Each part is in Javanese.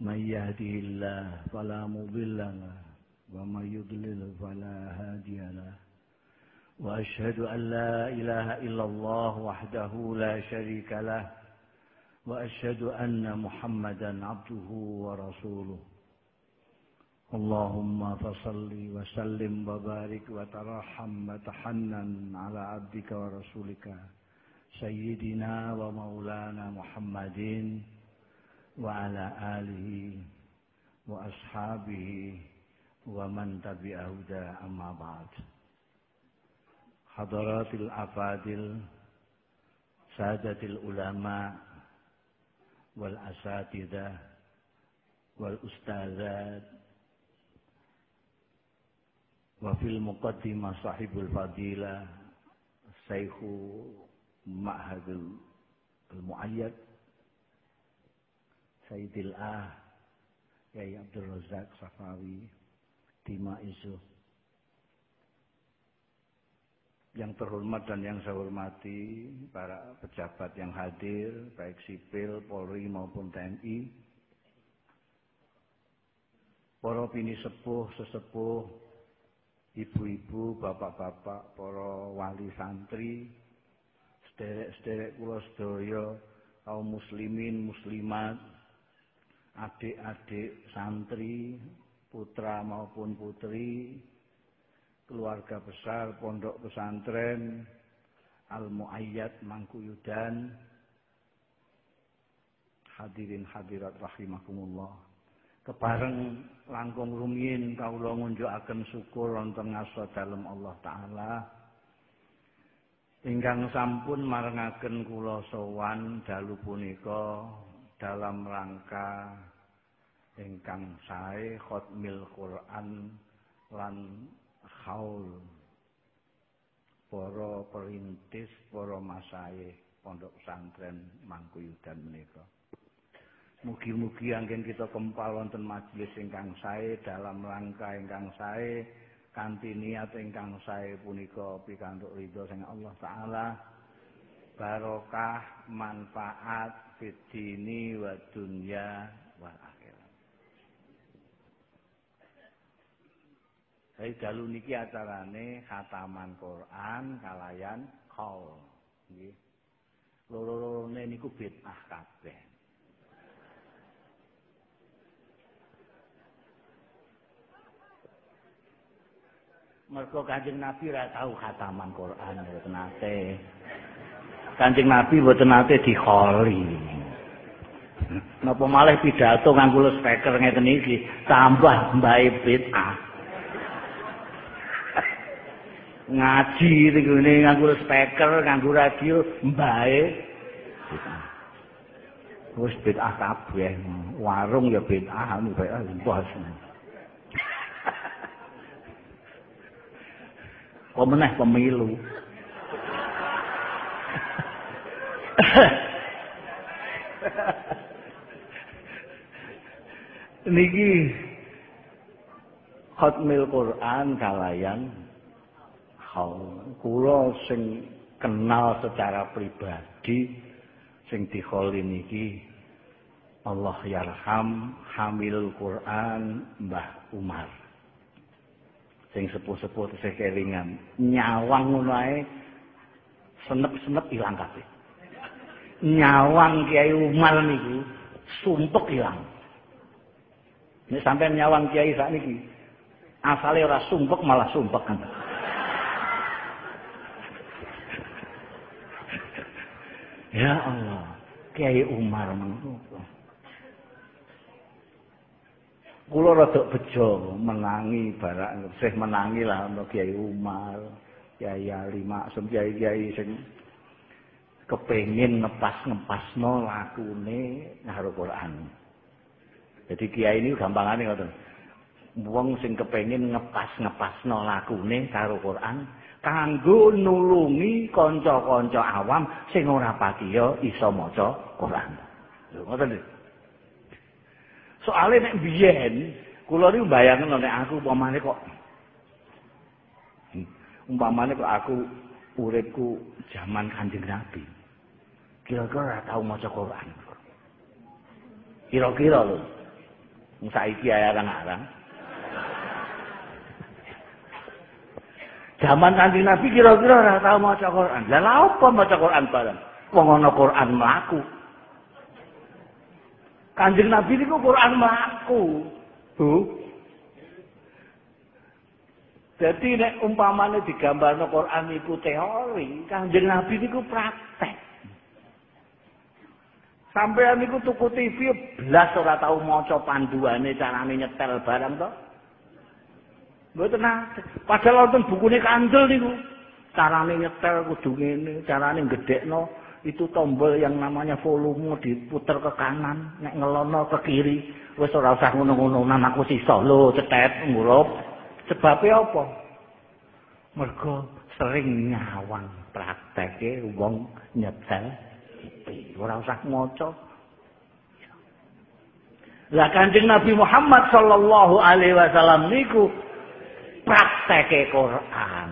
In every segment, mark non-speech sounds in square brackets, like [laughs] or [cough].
من يهده الله فلا مضل له ومن يضلل فلا هادي له. وأشهد أن لا إله إلا الله وحده لا شريك له وأشهد أن محمدا عبده ورسوله. اللهم فصل وسلم وبارك وترحم وتحنن على عبدك ورسولك سيدنا ومولانا محمد وعلى آله وأصحابه ومن تبع هدى أما بعد. حضرات الأفاضل سادة العلماء والأساتذة والأستاذات. وفي المقدمة صاحب الفضيلة شيخ معهد المعيد Sayyidil Ah Yai Abdul Razak Safawi Dima Isu yang terhormat dan yang saya hormati para pejabat yang hadir baik sipil, Polri maupun TNI para pini sepuh, sesepuh ibu-ibu, bapak-bapak, para wali santri sederek-sederek kula sedaya kaum muslimin, muslimat adik-adik santri, putra maupun putri, keluarga besar pondok pesantren Al-Muayyad Mangkuyudan, hadirin hadirat rahimakumullah. Kebareng langkung rumiyin kawula ngunjukaken syukur wonten ngasa dalem Allah taala. Ingkang sampun marengaken kula sowan dalu punika dalam rangka ingkang sae khotmil Quran lan haul para perintis para masaye pondok pesantren Mangkuyudan menika. Mugi-mugi anggen kita kempal wonten majelis ingkang sae dalam rangka ingkang sae kanthi niat ingkang sae punika pikantuk ridho sing Allah taala. Barokah manfaat fitini wa dunya wa akhirat. Saya dalu niki acarane khataman Quran kalayan qaul. Nggih. Loro-lorone niku bid'ah kabeh. Mergo Kanjeng Nabi ora tau khataman Quran ya nate. Kanjeng Nabi mboten nate dikholi. Napa malah pidato nganggo speaker ngeten iki tambah mbae bid'ah. Ngaji niku nganggo speaker, nganggo radio mbae bid'ah. Wis bid'ah kabeh. Warung ya bid'ah, bae bos. Pemenah pemilu. [laughs] Niki Khatmil Quran kalayan kula sing kenal secara pribadi sing dikholi niki Allah yarham hamil Quran Mbah Umar. Sing sepuh-sepuh tesih nyawang ngono senep-senep ilang kabeh nyawang Kiai Umar niku sumpek ilang. Nek sampai nyawang Kiai sak niki asale ora sumpek malah sumpek kan. [laughs] ya Allah, Kiai Umar niku. Kula rada bejo menangi barang, sih menangi lah untuk Kiai Umar, Kiai Ali Maksum, Kiai-kiai sing kepengin ngepas-ngepasno lakune ngaruh Quran. Jadi kiai ini gampangane ngoten. Wong sing kepengin ngepas-ngepasno lakune karo Quran kanggo nulungi kanca-kanca awam sing ora patiya iso maca Quran. Lho ngoten lho. Soale nek biyen kula niku mbayangno nek aku umpamane kok umpamane kok aku uripku zaman Kanjeng Nabi. Kira-kira tau maca Quran. Kira-kira lho. Saiki ae arang-arang. Zaman Kanjeng Nabi kira-kira ora tau maca Quran. Lah lha apa maca Quran bareng? Wong ana Quran mlaku. Kanjeng Nabi niku Quran mlaku. Bu. Jadi nek umpamane digambarno Quran iku teori, Kanjeng Nabi niku praktek. Sampeyan niku tuku TV blas ora tau maca panduane carane nyetel barang to. Mboten nate. Padahal wonten bukune kandel niku. Carane nyetel kudu ngene, carane gedhekno itu tombol yang namanya volume diputer ke kanan, nek ngelono ke kiri. Wis ora usah ngono-ngono, namaku sisa lho, cetet ngurup. Sebabe apa? Mergo sering nyawang prakteke wong nyetel ora usah maca. Lah Kanjeng Nabi Muhammad sallallahu alaihi wasallam niku prakteke Quran.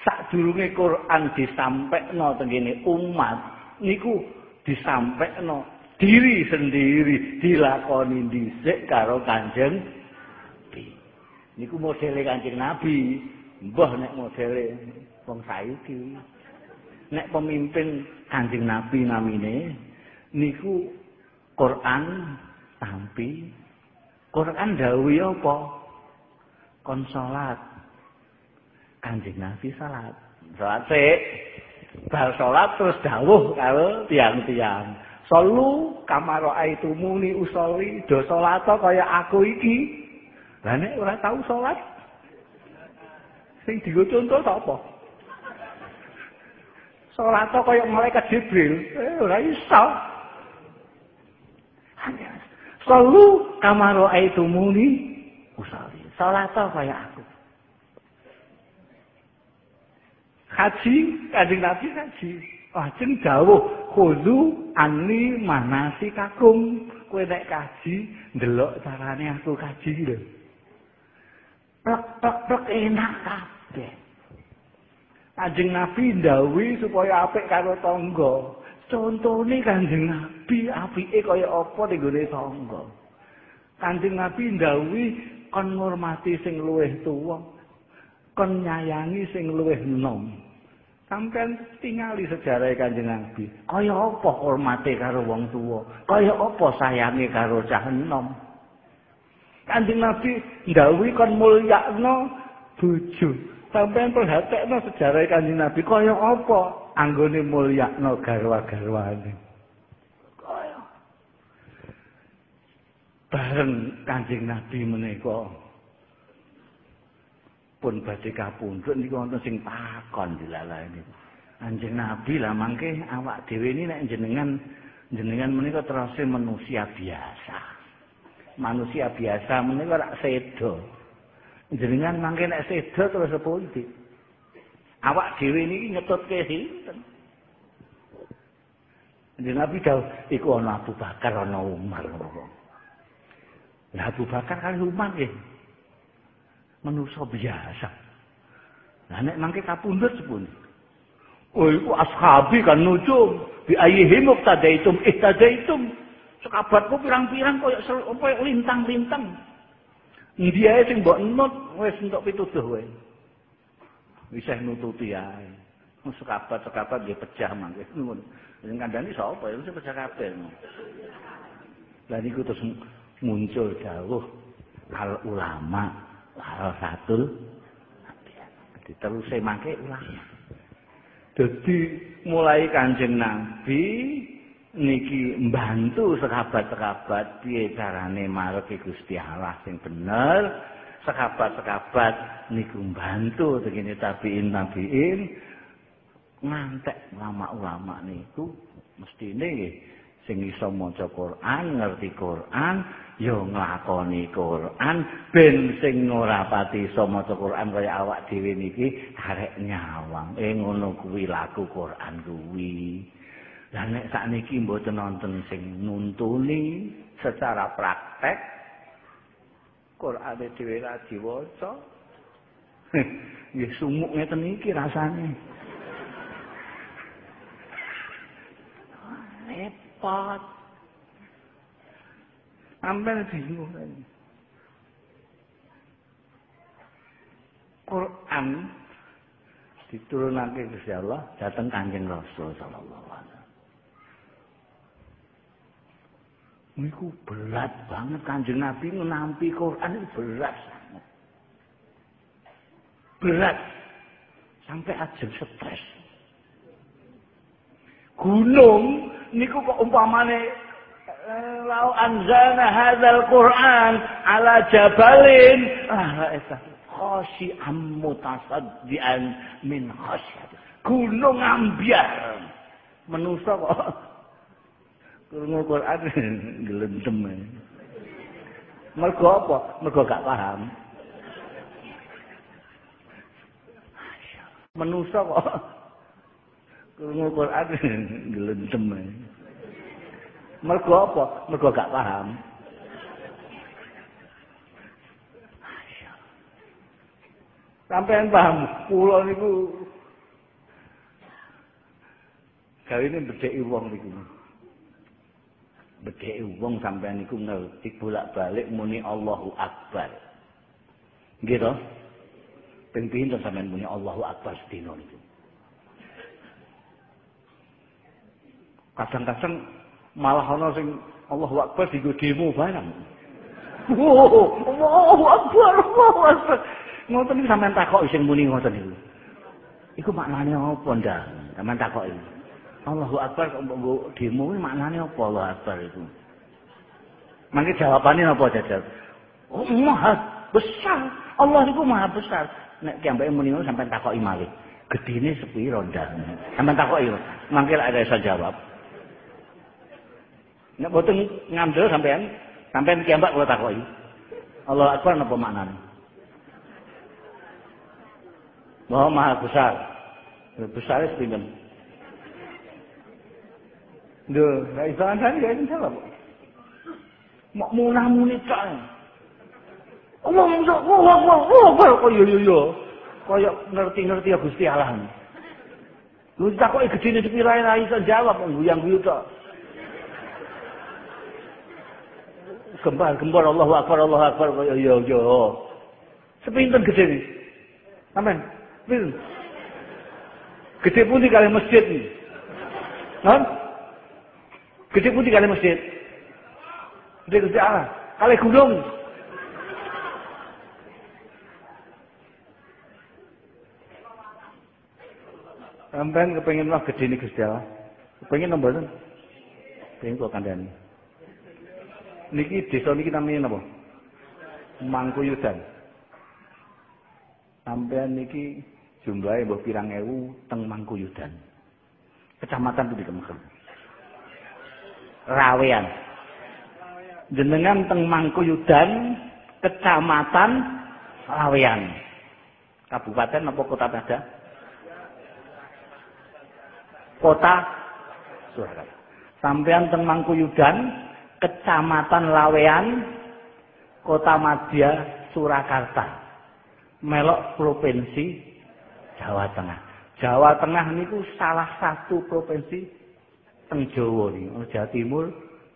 Sadurunge Quran disampekno tengene umat niku disampekno diri sendiri dilakoni dhisik karo Kanjeng Nabi. Niku modele Kanjeng Nabi. Mbah nek modele wong saiki. Nek pemimpin Kanjeng Nabi namine niku Quran tampi Quran dawuh apa? kon salat. Kanjeng Nabi salat. Salat sik. Bar salat terus dawuh karo tiang-tiang. Salu kamaro aitumuni usoli do salat kaya aku iki. Lah nek ora tau salat sing digo contoh sapa? Salat kaya malaikat Jibril. Eh ora iso. Salu kamaro aitumuni usoli. Salat kaya aku. Haji, kanjeng Nabi haji. Lajeng dawuh, "Khudhu anni manasikakum." Kowe nek kaji, ndelok carane aku kaji lho. Plek-plek enak kabeh. Kanjeng Nabi ndawuhi supaya apik karo tangga. Contone Kanjeng Nabi apike kaya apa ning gone tangga. Kanjeng Nabi ndawuhi kon ngurmati sing luwih tuwa kon nyayangi sing luwih enom sampean tingali sejarah kanjeng Nabi kaya apa hormate karo wong tuwa kaya apa sayange karo cah enom kanjeng Nabi ndawuhi kon mulyakno bojo sampean perhatekno sejarah kanjeng Nabi kaya apa anggone mulyakno garwa-garwane bareng Kanjeng Nabi menika pun badhe kapundhut niku wonten sing takon dilalani. Kanjeng Nabi lah mangke awak dhewe ini nek jenengan jenengan menika terus manusia biasa. Manusia biasa menika rak sedo. Jenengan mangke nek sedo terus pundi? Awak dhewe niki nyetutke sinten? Kanjeng Nabi dawuh iku ana Abu Bakar ana Umar. Lah Abu Bakar kali umat nggih. Manusa biasa. Lah nek mangke kapundhut sepundi? Oh iku ashabi kan nujum bi ayyihim muqtadaitum ihtadaitum. Sekabatku pirang-pirang koyo koyo lintang-lintang. Ndi ae sing mbok nut wis entuk pituduh wae. Wis nututi ae. Sekabat-sekabat nggih pecah mangke. Ngono. Sing kandhani sapa? Ya pecah kabeh. Lah niku terus muncul dawuh al ulama al satul diteruse mangke ulama dadi mulai kanjeng nabi niki mbantu sekabat-sekabat piye carane mareke Gusti Allah sing bener sekabat-sekabat niku mbantu tegene tabiin tabiin ngantek ulama-ulama niku mestine nggih sing iso maca Quran, ngerti Quran, ya nglakoni Quran, ben sing ora pati iso maca Quran kaya awak dhewe niki arek nyawang. Eh ngono kuwi laku Quran kuwi. Lah nek sakniki mboten nonton sing nuntuni secara praktek Quran dhewe ra diwaca. [laughs] Nggih sumuk ngeten iki rasane. repot. Ambil bingung. Quran diturunake Gusti Allah datang Kanjeng Rasul sallallahu alaihi wasallam. Niku berat banget Kanjeng Nabi menampi Quran berat sangat. Berat. Sampai ajeng stres. Gunung niku kok umpamane eh, lau anzalna hadzal Qur'an ala jabalin. Ah eta khashi'an mutasaddian min khasyat gunung ambyar menusa kok krungu Quran [laughs] gelendem mergo apa mergo gak paham menusa kok Krungu Quran [laughs] gelendem. Mergo apa? Mergo gak paham. Sampeyan paham, kula niku gawe ini wong niku. Bedheki wong sampeyan niku ngerti bolak-balik muni Allahu Akbar. Nggih to? Ping pinten sampeyan muni Allahu Akbar sedina niku? kadang-kadang malah ana sing Allahu Akbar digo demo barang. Allahu Akbar, Allahu Akbar. Ngoten iki sampean takok sing muni ngoten niku. Iku maknane apa ndak? Sampean takok iki. Allahu Akbar kok mbok demo maknane apa Allahu Akbar itu? Mangke jawabannya apa jajal? Oh, maha besar. Allah itu maha besar. Nek kiambake muni ngono sampean takoki malih. Gedine sepiro ndak? Sampean takoki. Mangke ada iso jawab. Nek boten ngandel sampean, sampean kiambak kula takoki. Allah Akbar napa maknane? Maha Maha besar. Besar itu? Lho, ra iso antari ya jawab. Mak munah muni tok. Allah musa, wah wah wah wah kok yo yo yo. Kaya ngerti-ngerti ya Gusti Allah. Lu takoki gedene dipirae ra iso jawab guyang-guyu tok. gempar gempar Allahu Akbar Allahu Akbar yo yo yo sepinten gede nih amin pinten gede pun di kali masjid nih non gede di kali masjid gede gede Allah kali gunung Sampai kepengen mah gede nih Gusti Allah. Kepengen nomor Pengen kok kandani. niki desa niki namanya napa? Mangkuyudan. Sampean niki jumlahnya mbok pirang ewu teng Mangkuyudan. Kecamatan itu dikemukan. Rawean. Jenengan teng Mangkuyudan, kecamatan Rawean. Kabupaten apa kota ada? Kota Surakarta. Sampean teng Mangkuyudan, Kecamatan Lawean, Kota Madya, Surakarta. Melok provinsi Jawa Tengah. Jawa Tengah niku salah satu provinsi teng Jawa iki. Jawa Timur,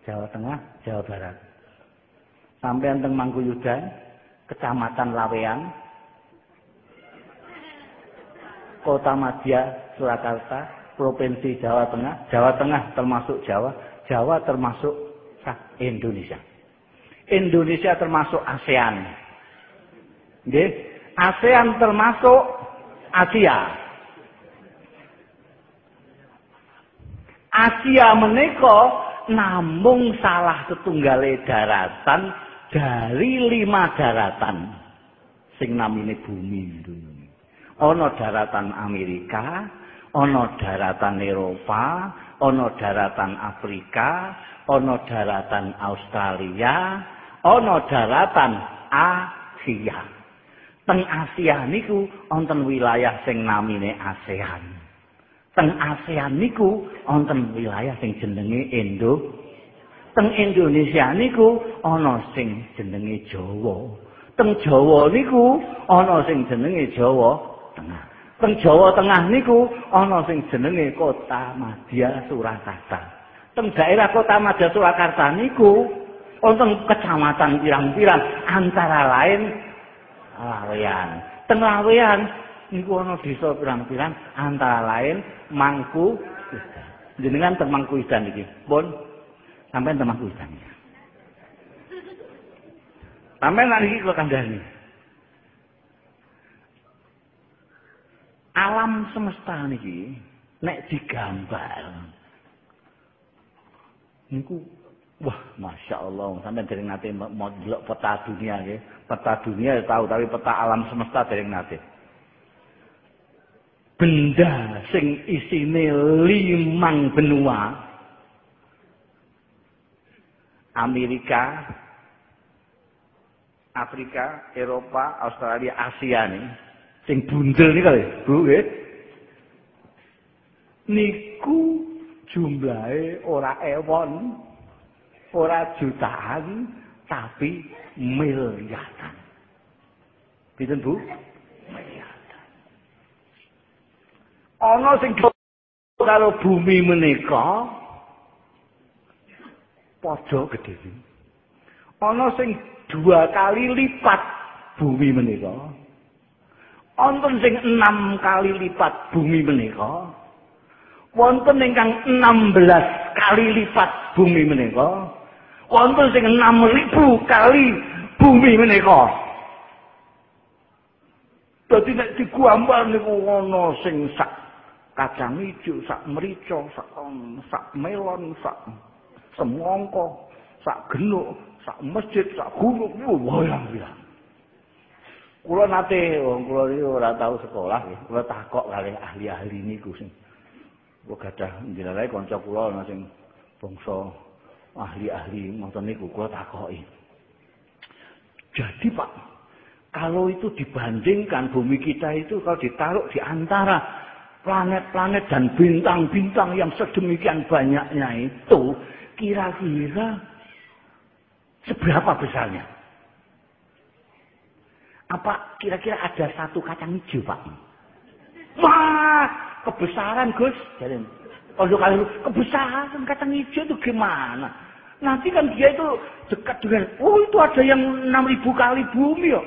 Jawa Tengah, Jawa Barat. Sampai teng Mangkuyudan, Kecamatan Lawean, Kota Madya, Surakarta, Provinsi Jawa Tengah, Jawa Tengah termasuk Jawa, Jawa termasuk Indonesia. Indonesia termasuk ASEAN. Nggih, ASEAN termasuk Asia. Asia menika namung salah setunggale daratan dari lima daratan sing namine bumi. Ana daratan Amerika, ana daratan Eropa, ana daratan Afrika, ana daratan Australia, ana daratan Asia. Teng Asia niku wonten wilayah sing namine ASEAN. Teng ASEAN niku wonten wilayah sing jenenge Indo. Teng Indonesia niku ana sing jenenge Jawa. Teng Jawa niku ana sing jenenge Jawa Tengah. Teng Jawa Tengah niku ana sing jenenge Kota Madya Surakarta. Teng daerah Kota Madya Surakarta niku wonten kecamatan pirang-pirang antara lain Lawean. Teng Lawean niku ana desa pirang-pirang antara lain Mangku jenengan teng Mangku Idan iki. Pun sampean teng Mangku Idan. Sampeyan nang iki kula kandhani. Alam semesta niki nek digambar niku Wah, masya Allah, sampai dari nanti mau delok peta dunia ya. Peta dunia ya tahu, tapi peta alam semesta dari nanti. Benda sing isine limang benua. Amerika, Afrika, Eropa, Australia, Asia nih. Sing bundel nih kali, Bu. Niku jumlahnya ora ewon. ora jutaan tapi miliaran. Pinten Bu? Ana sing karo bumi menika padha gedhe. Ana sing dua kali lipat bumi menika. Wonten sing enam kali lipat bumi menika. Wonten ingkang 16 kali lipat bumi menika. wonten sing 6000 kali bumi menika. Dadi nek digambar niku ana sing sak kacang ijo, sak merica, sak sak melon, sak semongko, sak genuk, sak masjid, sak gunung, wayang ya. Kula nate wong kula iki ora tau sekolah nggih. Kula takok kali ahli-ahli niku sing kula gadah njenengan kanca kula sing bangsa ahli-ahli ngoten niku kula takoki. Jadi Pak, kalau itu dibandingkan bumi kita itu kalau ditaruh di antara planet-planet dan bintang-bintang yang sedemikian banyaknya itu, kira-kira seberapa besarnya? Apa kira-kira ada satu kacang hijau, Pak? Wah, kebesaran, Gus. Jadi, kalau kali kebesaran kacang hijau itu gimana? Nanti kan dia itu dekat dengan, oh itu ada yang 6000 kali bumi ya.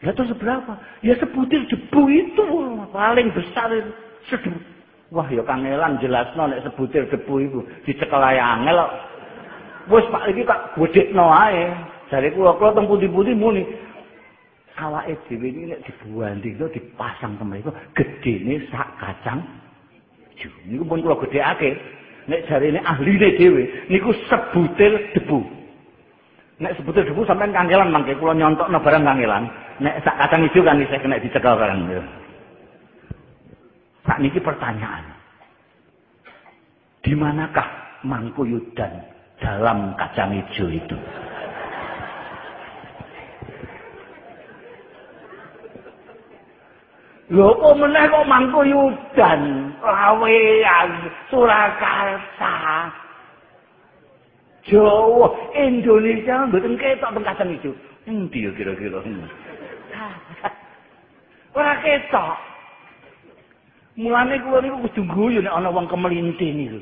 Ya itu seberapa? Ya sebutir debu itu paling besar itu. Wah ya kangelan jelas no, nek sebutir debu itu dicekel ae angel. Wis Pak iki tak godhekno ae. Jare kula teng pundi-pundi muni awake dhewe iki nek dibandingno dipasang temen iku gedene sak kacang. Niku pun kula gedhekake. nek jarine ahline dhewe niku sebutir debu nek sebutir debu sampean kangelan mangke kula nyontokno barang kangelan nek sak kacang ijo kan isih kena dicekel barang sak niki pertanyaan di manakah mangkuyudan dalam kacang ijo itu Lho kok meneh kok mangkuyudan, lawean, Surakarta. Jawa, Indonesia mboten ketok teng kacang ijo. Endi ya kira-kira? Ora ketok. Mulane kuwi niku kudu guyu nek ana wong kemelinti niku.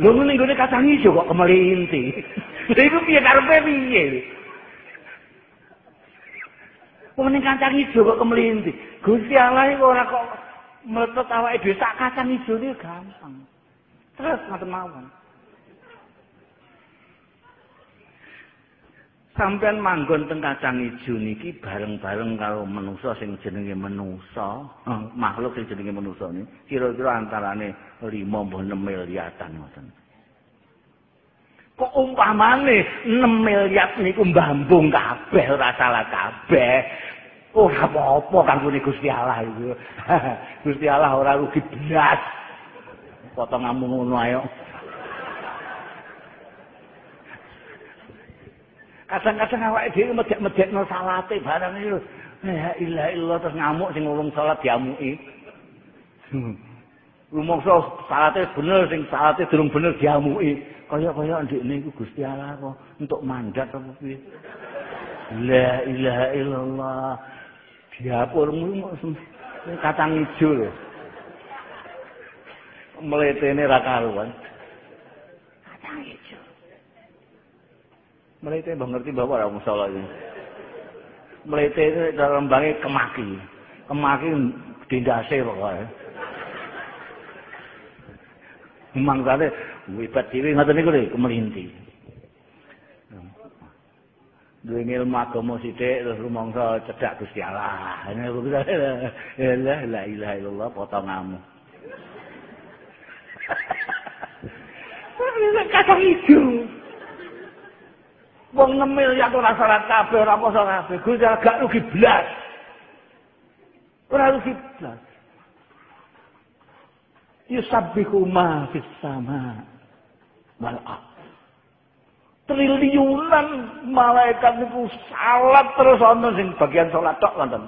Lho ngene nggone kacang ijo kok kemelinti. Lha iku piye karepe piye? Wong ning kacang ijo kok kemelinti. Gusti Allah iku ora kok mletut awake dhewe sak kacang ijo iki gampang. Terus ngoten mawon. Sampeyan manggon teng kacang ijo niki bareng-bareng karo manusa sing jenenge manusa, eh, makhluk sing jenenge manusa niki kira-kira antarane 5 6 miliaran ngoten. Kok umpamane 6 miliar niku mbambung kabeh ora salah kabeh. Oh, apa-apa kanggo Gusti Allah iku. [laughs] Gusti Allah ora rugi blas. potonganmu ngono ayo. Kadang-kadang awake dhewe medhek-medhekno salate barang iki. La ilaha illallah terus ngamuk sing ngurung salat diamuki. [laughs] Rumangsa salate bener sing salate durung bener diamuki. Kaya-kaya ndekne iku Gusti Allah kok entuk mandat apa piye. La ilaha illallah. Diapurmu kacang ijo lho. Mletene ra karuan. Kacang ijo. Mlete mbah ngerti mbah ora musala iki. Mlete dalam bange kemaki. Kemaki dindase pokoke. Memang kare wibat dhewe ngoten niku lho kemelinti. duwe ilmu agama sithik terus rumangsa cedhak Gusti Allah. [laughs] Bisa la la ilaha illallah potonganmu. [laughs] Kacang hijau. Wong ngemil ya ora salat kabeh ora poso kabeh. Gusti gak rugi blas. Ora rugi blas. Yusabbihu ma fis sama wal triliunan malaikat niku salat terus ana sing bagian salat tok wonten.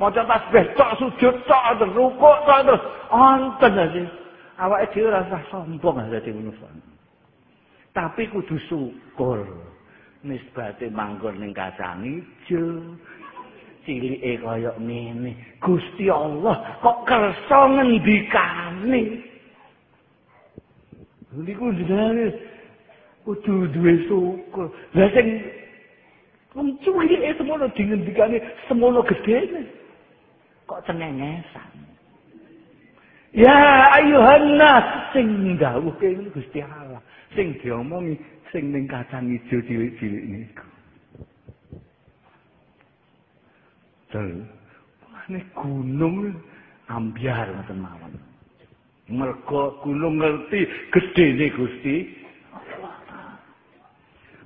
Maca tasbih tok sujud tok terus rukuk tok terus wonten aja. Awake dhewe ora usah sombong dadi manusa. Tapi kudu syukur. Nisbate manggon ning kacang ijo. Cilike kaya ngene. Gusti Allah kok kersa ngendikane. Niku jenenge kudu duwe syukur. Lah sing mencuri semono dingendikane semono gedene. Kok cengengesan. Ya ayuhan nas sing dawuhke Gusti Allah. Sing diomongi sing ning kacang ijo cilik-cilik niku. Terus, ini gunung ambiar ngoten mawon. Mergo gunung ngerti gedene Gusti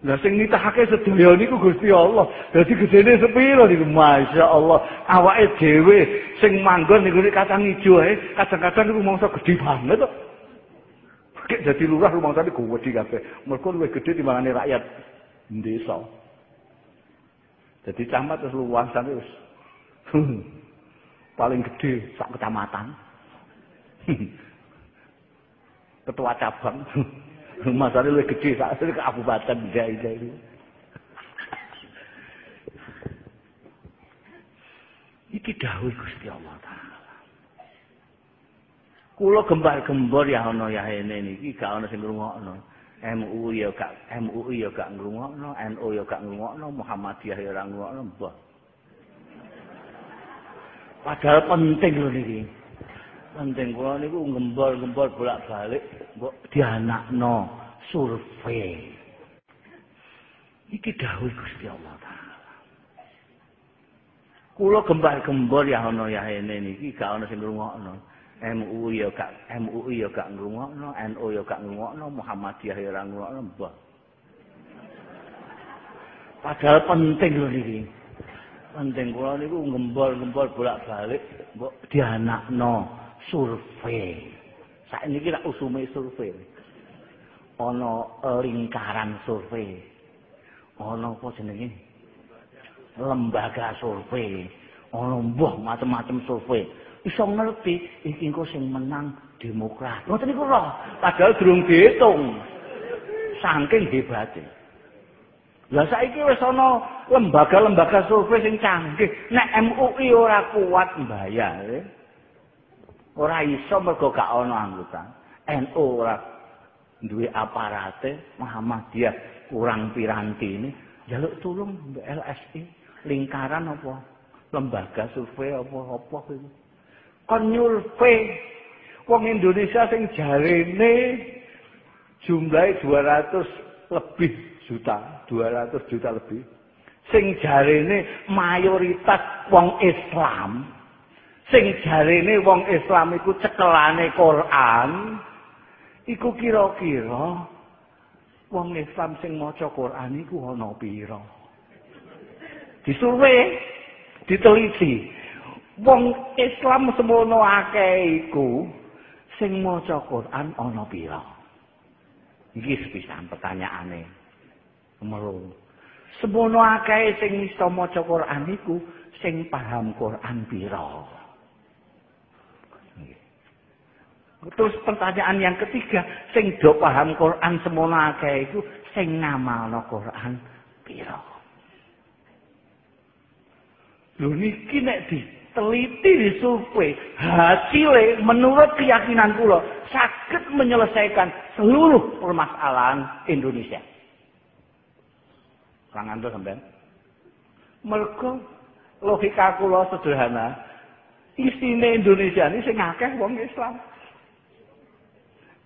Lah sing nitahake sedaya niku Gusti Allah. Dadi gedene sepiro niku Masya Allah. Awake dhewe sing manggon niku kacang ijo ae, kadang-kadang niku mangsa gedhe banget kok. Kek dadi lurah rumangsa niku gedhe kabeh. Mergo luwih gedhe timbangane rakyat desa. Dadi camat terus luas sampe wis paling gedhe sak kecamatan. [laughs] Ketua cabang. [laughs] Masane luwih gedhe sak [laughs] kabupaten Jaya iki. Iki dawuh Gusti Allah taala. Kula gembar-gembor ya ana ya ene niki gak ana sing ngrungokno. MU ya gak MUI ya gak ngrungokno, NU ya gak ngrungokno, Muhammadiyah ya ora ngrungokno, mbah. Padahal penting lho niki. penting kula niku ngembol-ngembol bolak-balik mbok dianakno survei. Iki dawuh Gusti Allah taala. Kula gembar-gembor ya ana ya ene niki gak ana sing ngrungokno. MU ya gak MUI ya gak ngrungokno, NU ya gak ngrungokno, Muhammadiyah ya ora ngrungokno, mbah. Padahal penting lho niki. Penting kula niku ngembol-ngembol bolak-balik mbok dianakno survei. Saat ini kita usume survei. Ono lingkaran survei. Ono apa jenenge? Lembaga survei. Ono mbuh macam-macam survei. Iso ngerti iki engko sing menang demokrat. Ngoten niku roh. Padahal durung diitung. Saking hebate. Lah saiki wis ana lembaga-lembaga survei sing canggih. Nek MUI ora kuat mbayar. Ora iso mergo gak ana anggota NU ora duwe aparate Muhammadiyah kurang piranti ini jaluk tulung LSI lingkaran apa lembaga survei apa apa itu kon nyurvei wong Indonesia sing jarene jumlahe 200 lebih juta 200 juta lebih sing jarene mayoritas wong Islam. Sing jarene wong Islam iku cekelane Quran. Iku kira-kira wong Islam sing maca Quran iku ana pira? Disurvei diteliti wong Islam semono akeh iku sing maca Quran ana pira? Iki sepisan pertanyaane. Melu. Semono akeh sing iso maca Quran iku sing paham Quran pira? Terus pertanyaan yang ketiga, sing do paham Quran semono akeh iku sing ngamalno Quran pira? Lho niki nek diteliti disurvei, hasilnya menurut keyakinan kula sakit menyelesaikan seluruh permasalahan Indonesia. Kangen tuh sampean. Mergo logika kula sederhana, isine Indonesia ini sing akeh wong Islam.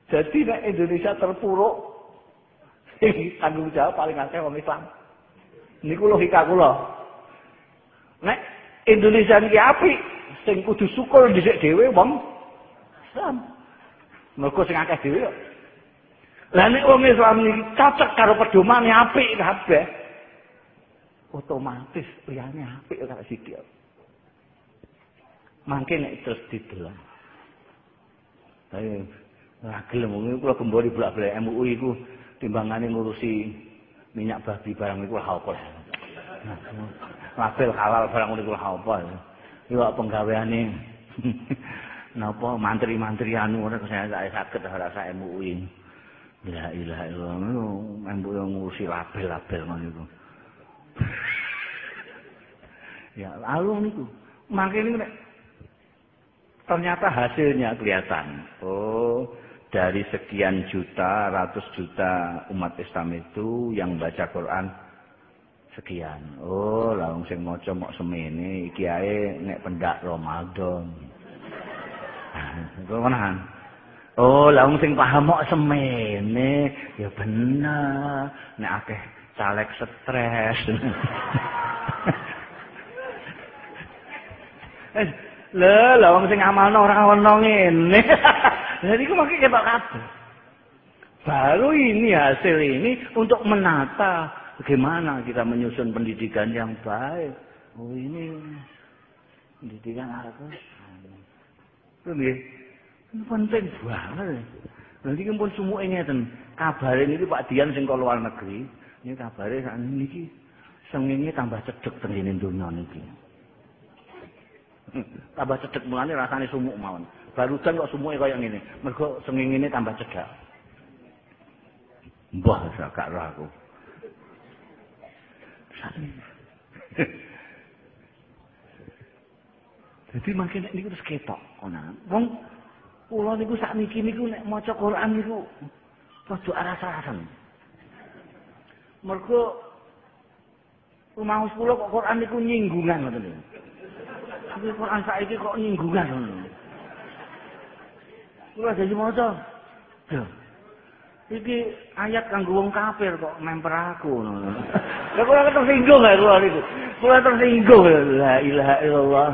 Jadi nek Indonesia terpuruk, [laughs] tanggung jawab paling akeh wong Islam. Niku logika kula. Indonesia niki apik, sing kudu syukur dhisik dhewe wong Islam. Mergo sing akeh dhewe kok. Lah nek wong Islam niki cocok karo pedomane apik kabeh. Otomatis liyane apik karo sithik. Mangke nek terus didelok. Ayo, ora gelem wong kula gembori bolak-balik MUI iku timbangane ngurusi minyak babi barang iku hal kok. Label halal barang niku apa ya? Kok penggaweane? [laughs] Napa? Mantri-mantri anu ora saya saged rasa MUI la ilaha illallah. MUI ngurusi label-label ngono niku [laughs] ya lalu niku makanya nek ternyata hasilnya kelihatan. Oh dari sekian juta, ratus juta umat Islam itu yang baca Quran sekian. Oh, lah wong sing maca mok semene iki ae nek pendak Ramadan. Ah, Oh, lah wong sing paham mok semene ya bener. Nek akeh caleg stres. [laughs] eh, lah wong sing amalno ora ono ngene. [laughs] Jadi iku mesti ketok kabeh. Baru ini hasil ini untuk menata Bagaimana kita menyusun pendidikan yang baik? Oh ini pendidikan apa? Ini penting banget. Nanti kan pun semua ingatan. Kabarin ini Pak Dian sing ke luar negeri. Ini kabarin saat ini sengingnya tambah cedek tenginin dunia ini. tambah cedek mulanya rasanya sumuk mawon. Barusan kok sumuknya kayak gini. Mereka sengingnya tambah cedek. Mbah, saya gak aku. [laughs] Jadi makin nek niku terus ketok ana. Wong kula niku sakniki niku nek maca Quran niku rada aras-arasan. Mergo rumah kula kok Quran niku nyinggungan ngoten niku. Iki Quran saiki kok nyinggungan ngono. Kula dadi maca. Iki ayat kanggo wong kafir kok memper aku ngono. Lah kula tersinggung ya kula niku. Kula tersinggung la ilaha illallah.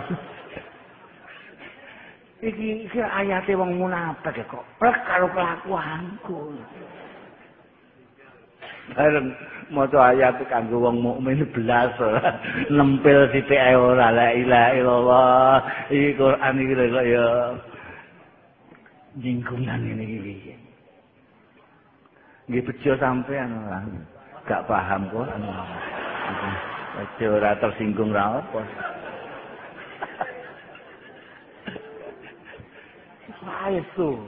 Iki iki ayate wong munafik kok plek karo kelakuanku. Bareng maca ayat kanggo wong mukmin belas nempel sithik ae ora la ilaha illallah. Iki Quran iki kok ya jingkungan ini iki. Nggih bejo sampean ora. gak paham kok. Aja ora tersinggung ra apa. Itu.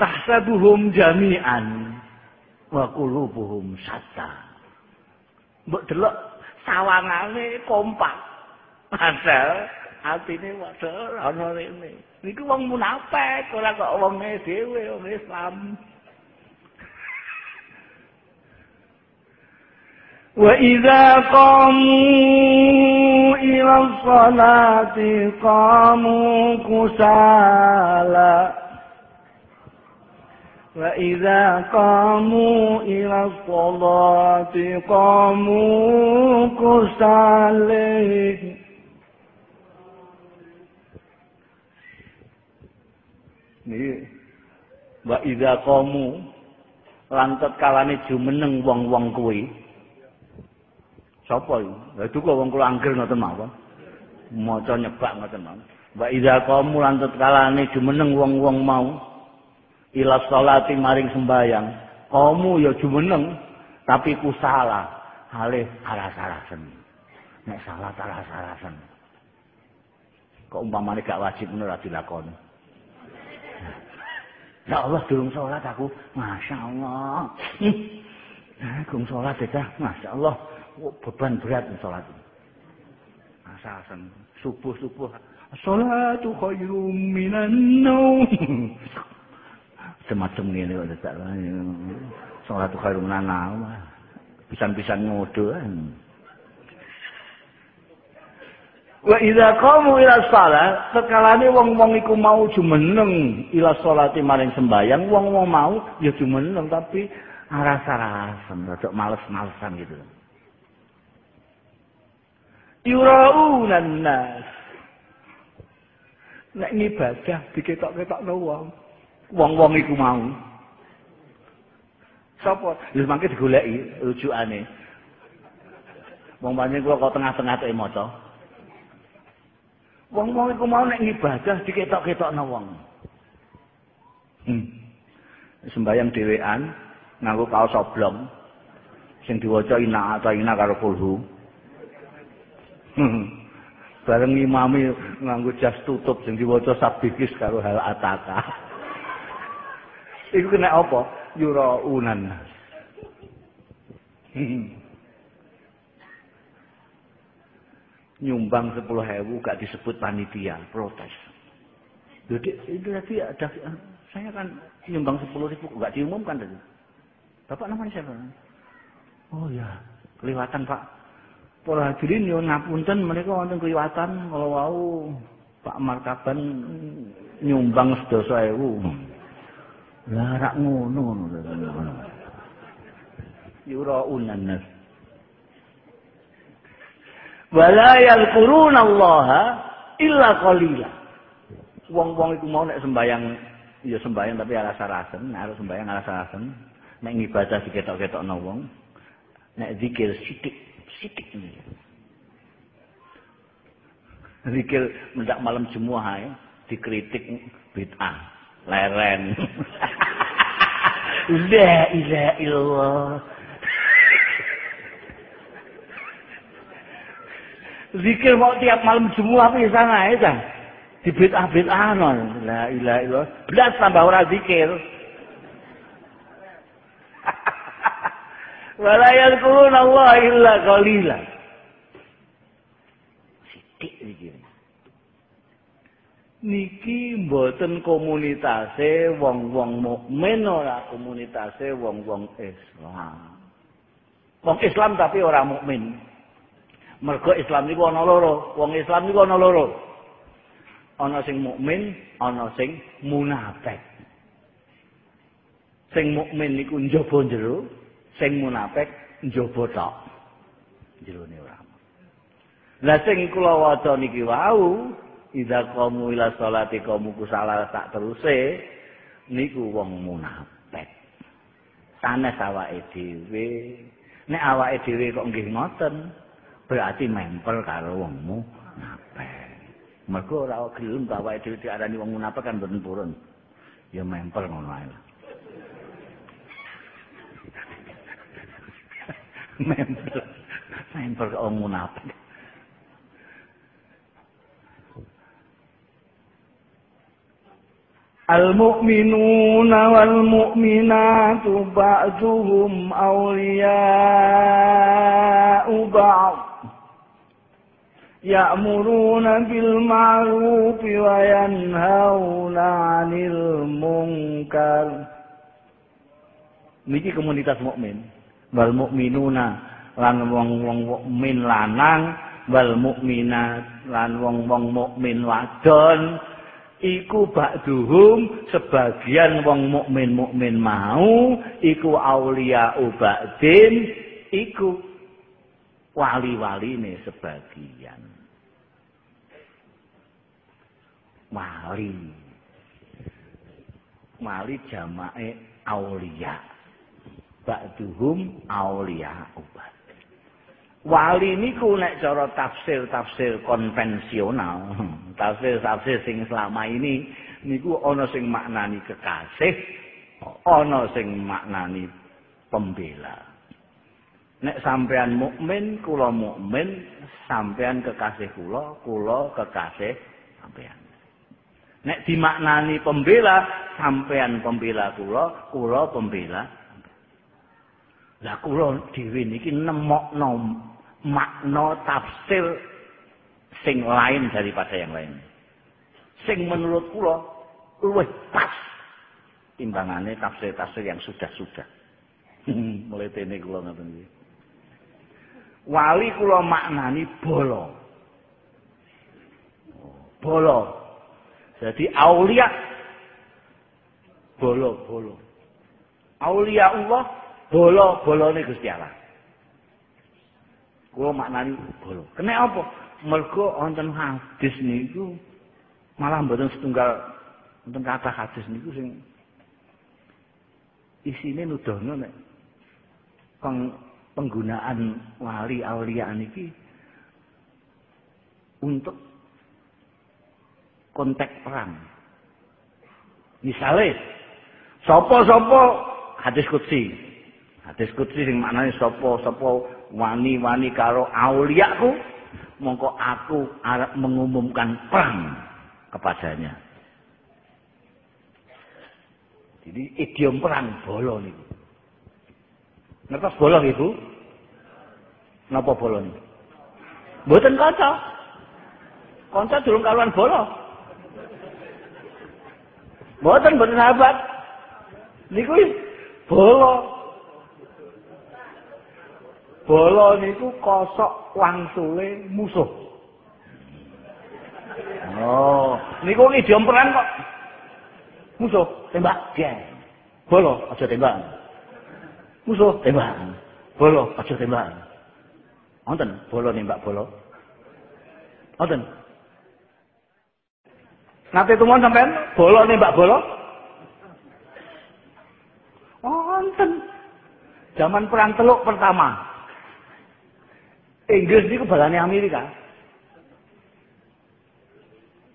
Tahsabuhum jami'an wa qulubuhum syatta. Mbok delok sawangane kompak. Padahal atine padha ana rene. ni ku wong munafik ora kok wonge dhewe wong Islam وإذا قاموا إلى الصلاة قاموا كسالى وإذا قاموا إلى الصلاة قاموا كسالى Niki wa idza qamu lantet kalane jumeneng wong-wong kuwi. Sapa iki? Lah duka wong kula angger ngoten mawon. maca nyebak ngoten mawon. Wa idza qamu lan tetkalane jumeneng wong-wong mau. Ila salati maring sembayang. Kamu ya jumeneng tapi kusala hale alas-alasen nek salat alas-alasen kok umpamane gak wajib ngono ora dilakoni Ya Allah durung salat aku Masya Allah Nah, kum salat ya Masya Allah beban berat salat Asasan subuh-subuh Salatu khairum minan naum semacam ini salat khairum minan naum pisan-pisan ngodo Wa idza qamu ila shalah, sekalane wong-wong iku mau jumeneng ila sholati maring sembayang, wong-wong mau ya jumeneng tapi aras-arasan, rada males-malesan gitu. Yuraunan nas. Nek ngibadah diketok-ketokno wong. Wong-wong iku mau. Sapa? Lha mangke digoleki rujukane. Wong panjenengan kula kok tengah-tengah tek maca. Wong-wong iku mau nek ngibadah diketok-ketokno wong. Hmm. Sembayang dhewean nganggo kaos oblong sing diwaca ina atau ina karo kulhu. Hmm. Bareng imami nganggo jas tutup sing diwaca sabikis karo hal ataka. Iku kena apa? Yuraunan. Hmm. Nyumbang sepuluh hewu gak disebut panitia protes. Jadi itu tadi ada saya kan nyumbang sepuluh ribu gak diumumkan tadi. Bapak namanya siapa? Oh ya kelewatan pak. Para hadirin yo ngapunten mereka wonten kelewatan kalau mau Pak Markaban nyumbang sedasa ewu. Lah rak ngono ngono yura unanas wala yalquruna Allah illa qalila. Wong-wong iku mau nek sembayang ya sembayang tapi alas-alasan, nek harus sembayang alas-alasan, nek ngibadah diketok-ketokno wong, nek zikir sithik sithik Zikir mendak malam Jumat ae dikritik bid'ah, leren. [laughs] La ilaha illallah. Zikir mau tiap malam semua pisan ae ta. Di bid'ah-bid'ah La ilaha illallah. Belas tambah ora zikir. [laughs] Wala yadkurun Allah illa qalila. Sithik zikir. Niki mboten komunitase wong-wong mukmin ora komunitase wong-wong Islam. Wong Islam tapi ora mukmin. Mergo Islam niku ana loro, wong Islam niku ana loro. Ana sing mukmin, ana sing munafik. Sing mukmin niku njaba jero, sing munafik njaba tok. Jerone ora. Lah sing kula waca niki wau, idza qamu ila sholati qamu kusala tak teruse niku wong munafik. Sanes awake dhewe. Nek awake dhewe kok nggih ngoten, berarti mempel karo wongmu nape mergo ora gelem bawa dhewe diarani wong munafik kan mboten purun ya mempel ngono ae mempel [laughs] mempel karo wong munafik المؤمنون والمؤمنات بعضهم أولياء بعض يأمرون بالمعروف وينهون عن المنكر Niki komunitas mukmin. Wal mukminuna lan wong-wong mukmin lanang, wal mukminat lan wong-wong mukmin wadon iku ba'duhum sebagian wong mukmin mukmin mau iku aulia ubadin iku wali-waline sebagian Wali wali jamae aulia ba'duhum aulia ubat Wali niku nek cara tafsir-tafsir konvensional, [laughs] tafsir-tafsir sing selama ini niku ana sing maknani kekasih, ana sing maknani pembela. Nek sampean mukmin, kula mukmin, sampean kekasih kula, kula kekasih sampean. Nek dimaknani pembela, sampean pembela kula, kula pembela. Lah kula dhewe niki nemokno makna tafsir sing lain daripada yang lain. Sing menurut kula luwih pas timbangannya tafsir-tafsir yang sudah-sudah. [laughs] Mulai tene kula ngoten iki. Wali kula maknani bolo. Bolo. Jadi aulia bolo bolo. Aulia Allah bolo bolone Gusti Allah. Kulo maknani bolo. Kena apa? Mergo wonten hadis niku malah mboten setunggal wonten kata hadis niku sing isine nudono nek peng, penggunaan wali aulia niki untuk konteks perang. Misalnya, sopo-sopo hadis kutsi. Hadis kutsi sing maknanya sopo-sopo wani-wani karo auliaku mongko aku arep mengumumkan perang kepadanya. Jadi idiom perang bolo niku ngertos bolo ibu? Napa bolo niku mboten kanca. Kanca durung karuan bolo mboten mboten sahabat niku bolo Bolo niku kosok wangsule musuh. Oh, niku idiom perang kok. Musuh tembak, geng. Bolo aja tembak. Musuh tembak. Bolo aja tembak. Wonten bolo nembak bolo. Wonten. Nate tumon sampean bolo nembak bolo? Wonten. Zaman perang teluk pertama. Inggris niku balane Amerika.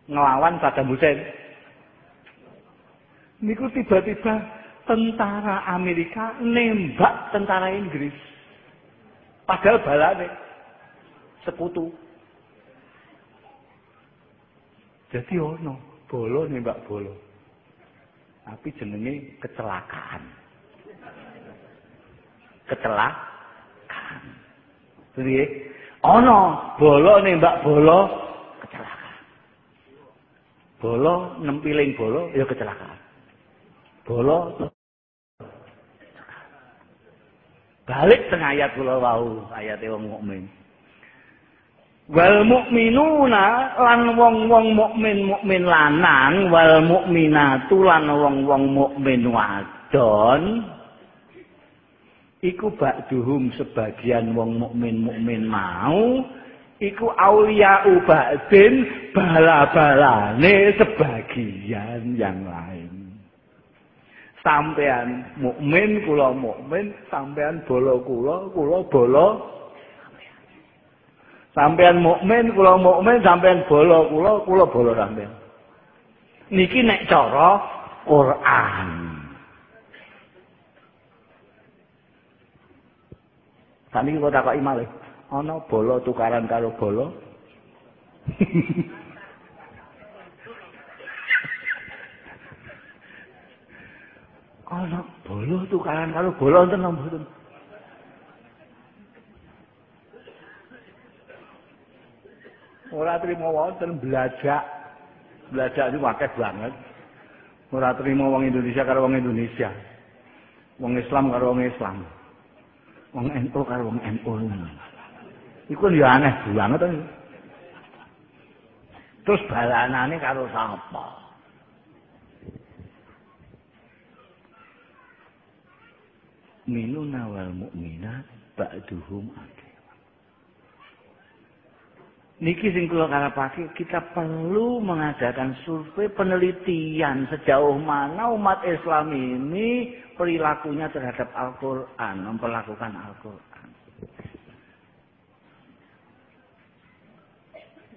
Ngelawan Saddam Hussein. Niku tiba-tiba tentara Amerika nembak tentara Inggris. Padahal balane sekutu. Jadi ono bolo nembak bolo. Tapi jenenge kecelakaan. Kecelakaan. Piye? Ana bola nembak bola kecelakaan. Bola nempiling bola ya kecelakaan. Bola balik teng ayat kula wau, ayat wong mukmin. Wal mukminuna lan wong-wong mukmin mukmin lanang wal mukminatu lan wong-wong mukmin wadon iku ba'duhum sebagian wong mukmin mukmin mau iku aulia ubadin bala-balane sebagian yang lain. Sampean mukmin kula mukmin sampean bolo kula kula bolo sampean mukmin kula mukmin sampean bolo kula kula bolo sampean niki nek cara Quran Sami kok takoki malih. Ana bola tukaran karo bola. [laughs] Ana bola tukaran karo bola wonten napa? Ora trimo wonten belajar. Belajar itu akeh banget. Ora trimo wong Indonesia karo wong Indonesia. Wong Islam karo wong Islam. wong NU karo wong NU. Iku yo aneh banget. Terus balanane karo sapa? Minuna wal mukminat ba'duhum Niki sing kula karepake kita perlu mengadakan survei penelitian sejauh mana umat Islam ini perilakunya terhadap Al-Qur'an, memperlakukan Al-Qur'an.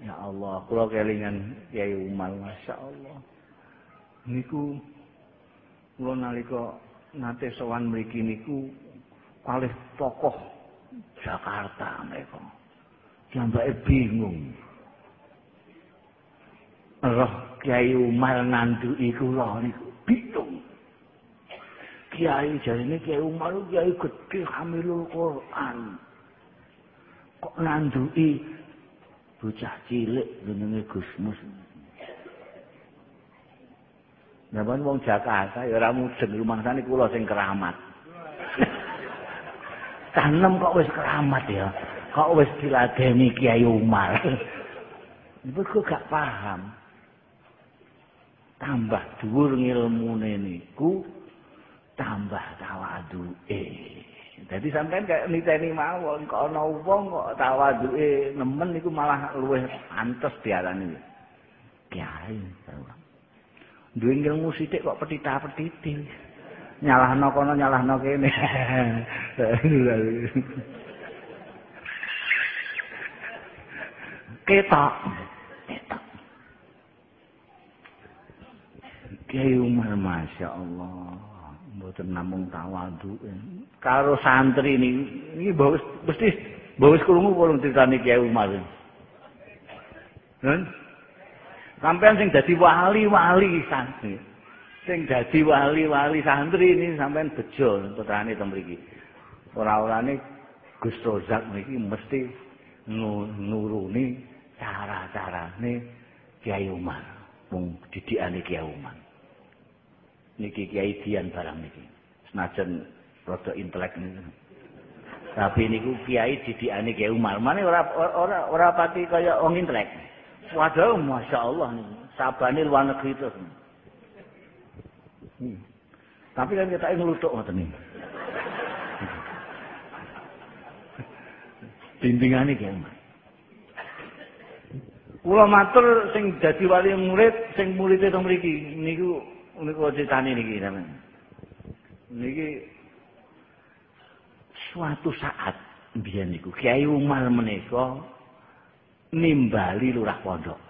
Ya Allah, kula kelingan Kiai Umar, Masya Allah. Niku kula nalika nate sowan mriki niku kalih tokoh Jakarta mereka. Jambake bingung. Roh Kiai Umar nanduki kula niku bingung. Kiai jarine Kiai Umar kiai gedhe hamilul Quran. Kok nanduki bocah cilik jenenge Gusmus. Nyaman wong Jakarta ya ora mudeng rumangsane kula sing keramat. [laughs] Tanem kok wis keramat ya. Kok wis diladeni Kiai Umar. [laughs] Iku gak paham. Tambah dhuwur ngilmune niku tambah tawaduke. Jadi sampean kayak niteni mawon kok ana wong kok tawaduke nemen iku malah luwih pantes diarani. Kiai. Duwe ilmu sithik kok petita-petiti. Nyalahno kono nyalahno kene. [laughs] Ketok. Ketok. Kiai Umar Masya Allah. mboten namung tawadhu karo santri ini iki bagus mesti bagus krungu kula critane Kiai Umar kan sampean sing dadi wali-wali santri sing dadi wali-wali santri ini sampean bejo putrane to mriki ora-orane Gus Rozak mriki mesti nuruni cara-carane Kiai Umar. Wong didikane Kiai Umar. Niki kiai dian barang niki. Senajan rada intelek niki tapi niku kiai didikane kiai Umar. Mane ora ora ora pati kaya wong intelek. Waduh masyaallah niki sabane luar negeri terus. Hmm. tapi kan kita nglutuk ngoten niki [laughs] bimbingane kiai Umar Kula matur sing dadi wali murid sing murid teng mriki niku niku critane niki sampeyan. Niki suatu saat biyen niku Kiai Umar menika nimbali lurah pondok.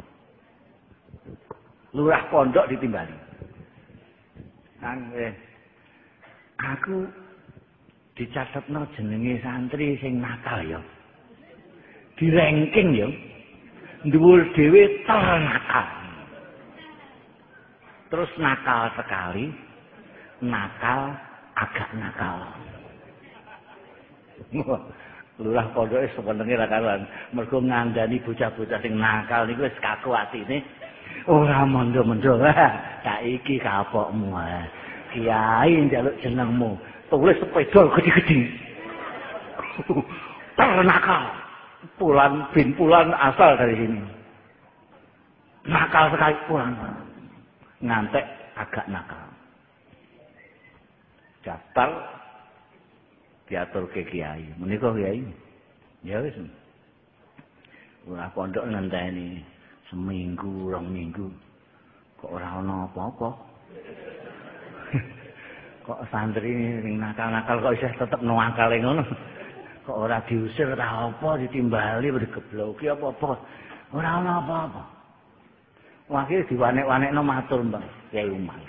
Lurah pondok ditimbali. Nang eh, aku dicatetno jenenge santri sing nakal ya. Di ranking ya. Dhuwur dhewe nakal. terus nakal sekali nakal agak nakal. [laughs] Lurah pondoke sebenarnya ra karuan. Mergo ngandani bocah-bocah sing nakal niku wis kaku atine ora mondo-mondo [laughs] saiki kapokmu kiai njaluk jenengmu tulis sepeda gede-gede. [laughs] Ternakal pulan bin pulan asal dari sini nakal sekali pulan ngantek agak nakal. Daftar diatur ke kiai. Menika kiai. Ya wis. Ora pondok ngenteni seminggu, rong minggu. Kok ora ana apa-apa. [laughs] kok santri ning nakal-nakal kok isih tetep nuakale ngono. Kok ora diusir ora apa ditimbali digebloki apa-apa. Ora ana apa-apa. Wakil diwanek-wanekno matur Mbak Kyai Umar.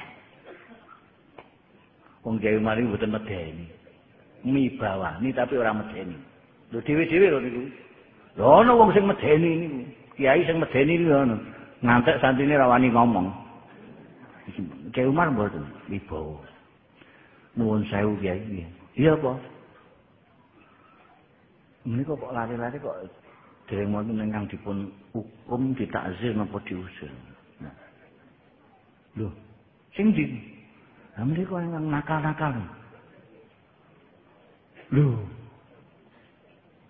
Wong Kyai Umar iki mboten medeni. Mi bawani tapi ora medeni. Lho dhewe-dhewe lho niku. Lho ana wong sing medeni niku. Kiai sing medeni niku ana. Ngantek santrine rawani ngomong. Kyai Umar mboten wibawa. Nuwun sewu Kyai. Iya apa? Menika kok lari-lari kok dereng wonten ingkang dipun hukum ditakzir napa diusir. Nah. Lho, sing ndi? Lah mriko ingkang nakal-nakal. Lho.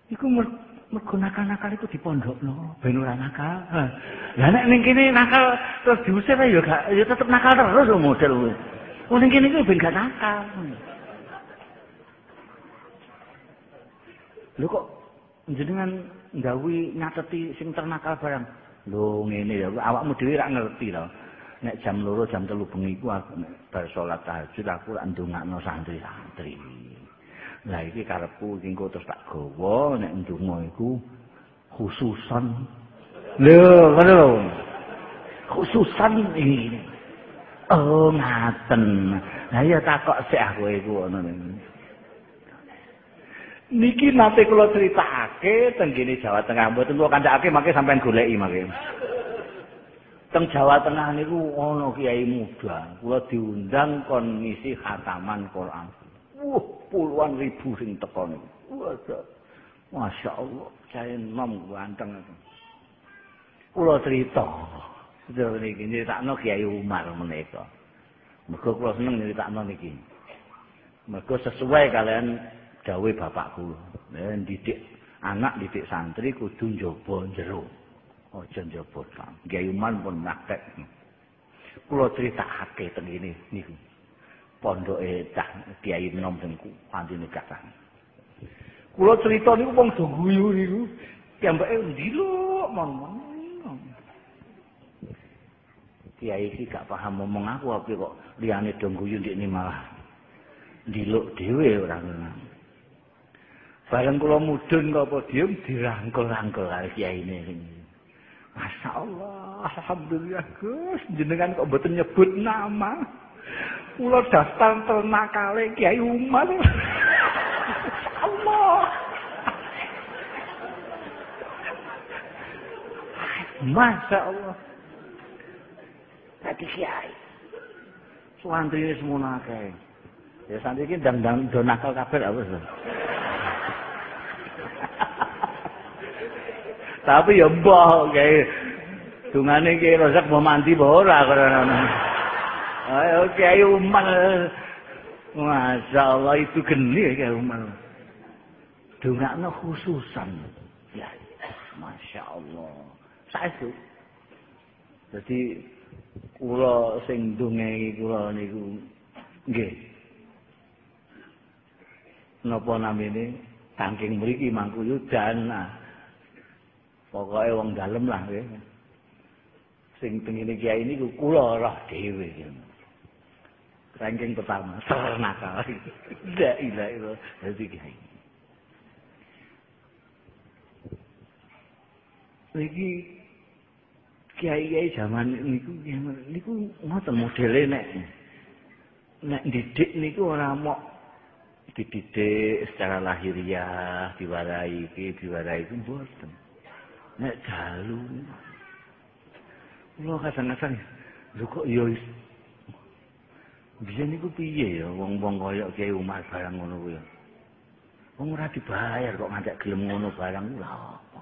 Iku mergo nakal-nakal itu di pondok no, ben ora nakal. Lah nek ning kene nakal terus diusir ya gak ya tetep nakal terus model. Oh ning kene iki ben gak nakal. Lho kok jenengan gawi nyateti sing ternakal barang. Lho ngene ya awakmu dhewe ra ngerti to. Nek jam loro jam telu bengi ku bar salat tahajud aku ra ndongakno santri-santri. Lah iki karepku iki engko terus tak gawa nek ndonga iku khususan Lho, ngono lho. Khususan ini. Oh, ngaten. Lah iya takok sik aku iku ngono. Niki nate kula critakake teng kene Jawa Tengah mboten kula kandhakake mangke sampean goleki mangke. Teng Jawa Tengah niku ana kiai muda, kula diundang kon ngisi khataman Quran. Wah, puluhan ribu sing teko niku. Waduh. Masya Allah, saya nom ganteng itu. Kula cerita. Sudah niki nyeritakno Kiai Umar menika. Mergo kula seneng nyeritakno niki. Mergo sesuai kalian dawuh bapakku. Nek didik anak didik santri kudu njaba jero. Aja njaba Umar pun nakek. Kula critakake teng ngene niku. Pondoke cah Kiai Nom tengku pantine kathah. Kula cerita niku wong do guyu niku. Kiambake ndiluk mon-mon. kiai iki gak paham ngomong aku apa kok liyane do guyu ndekne malah ndiluk dhewe ora ngono. Bareng kula mudhun kok podium dirangkul-rangkul karo kiai ini. Masya Allah, Alhamdulillah Gus, jenengan kok mboten nyebut nama. Kula daftar ternakale Kiai Umar. Allah. Masya Allah. dadi kiai. Suwantri wis ngono akeh. Ya santri iki ndang-ndang do nakal kabeh apa sih? Tapi ya mbah kae. Dungane iki rozak mau mandi apa ora karena. Ayo kiai Umar. Masya Allah itu geni ya Umar. Dungakno khususan. Ya, Masya Allah. Saya itu. Jadi kula sing ndongae kula niku nggih napa namine saking mriki mangkuyudan pokoke wong dalem lah nggih. Sing tengene kiai niku kula roh dhewe ranking pertama sernaka [laughs] la ilaha illallah. Dadi kiai. Niki kiai-kiai zaman niku niku ngoten modele nek nek didik niku ora mok dididik secara lahiriah diwarai iki diwarai iku mboten nek dalu lho kadang-kadang lho kok yo biyen niku piye ya wong-wong kaya Kiai Umar barang ngono kuwi wong ora dibayar kok ngantek gelem ngono barang lha apa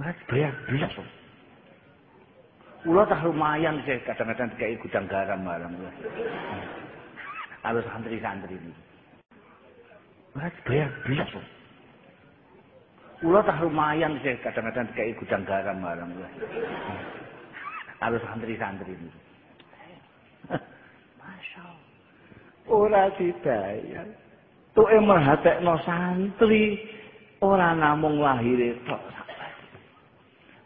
Mas bayar belas. Ulo tak lumayan sih kadang-kadang kayak gudang garam barang. Kalau santri-santri ini. Mas bayar belas. Ulo tak lumayan sih kadang-kadang kayak gudang garam barang. Kalau santri-santri ini. Masya Allah. Ora dibayar. Tuh emang hati no santri. Ora namung lahir tok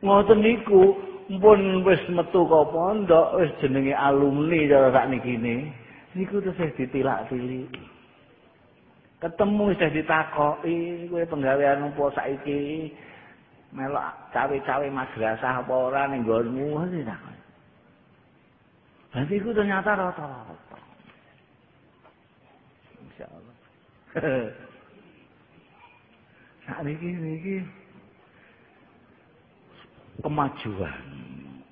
ngoten niku pun wis metu ka pondok wis jenenge alumni cara sak niki niku terus ditilak-tilik ketemu wis ditakoki kowe penggawean opo saiki? Melok cawe-cawe madrasah apa ora ning nggonmu? Tak Nanti itu ternyata rata-rata. Insya Allah. [laughs] Saat ini, ini, kemajuan.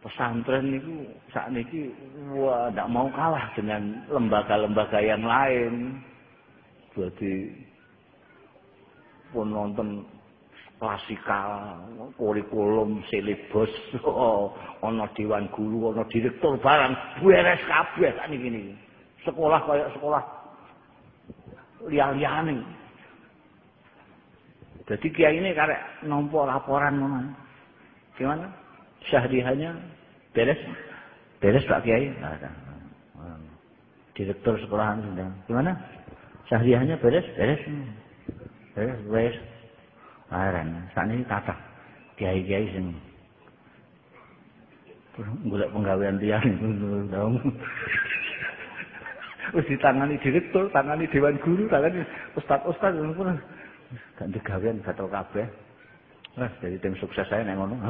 Pesantren itu saat ini wah tidak mau kalah dengan lembaga-lembaga yang lain jadi pun nonton klasikal kurikulum silibus [laughs] oh, ono dewan guru ono direktur barang beres kabeh saat ini sekolah kayak sekolah liang-liang jadi kiai ini karek nompo laporan mana Gimana? Syahriahnya beres? Beres Pak Kiai? Direktur sekolahan. Gimana? Syahriahnya beres? Beres. Beres, beres. Aran, saat ini kata kiai-kiai sing golek penggawean liyan dong. [laughs] Wis ditangani direktur, tangani dewan guru, tangani ustaz-ustaz ngono ganti gawean gatel kabeh. Wah, jadi tim sukses saya nek ngono.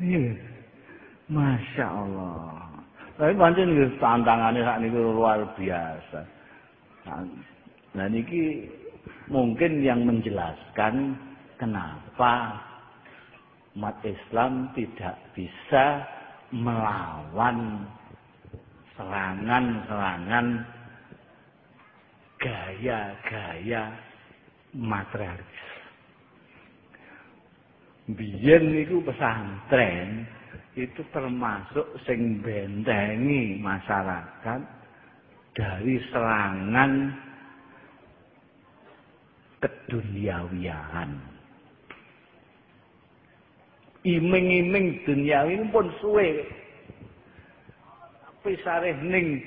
Iya. Masya Allah. Tapi pancen nggih tantangane sak luar biasa. Nah niki mungkin yang menjelaskan kenapa umat Islam tidak bisa melawan serangan-serangan gaya-gaya materialis. Biyen niku pesantren itu termasuk sing bentengi masyarakat dari serangan keduniawian. Iming-iming duniawi pun suwe. Pisareh ning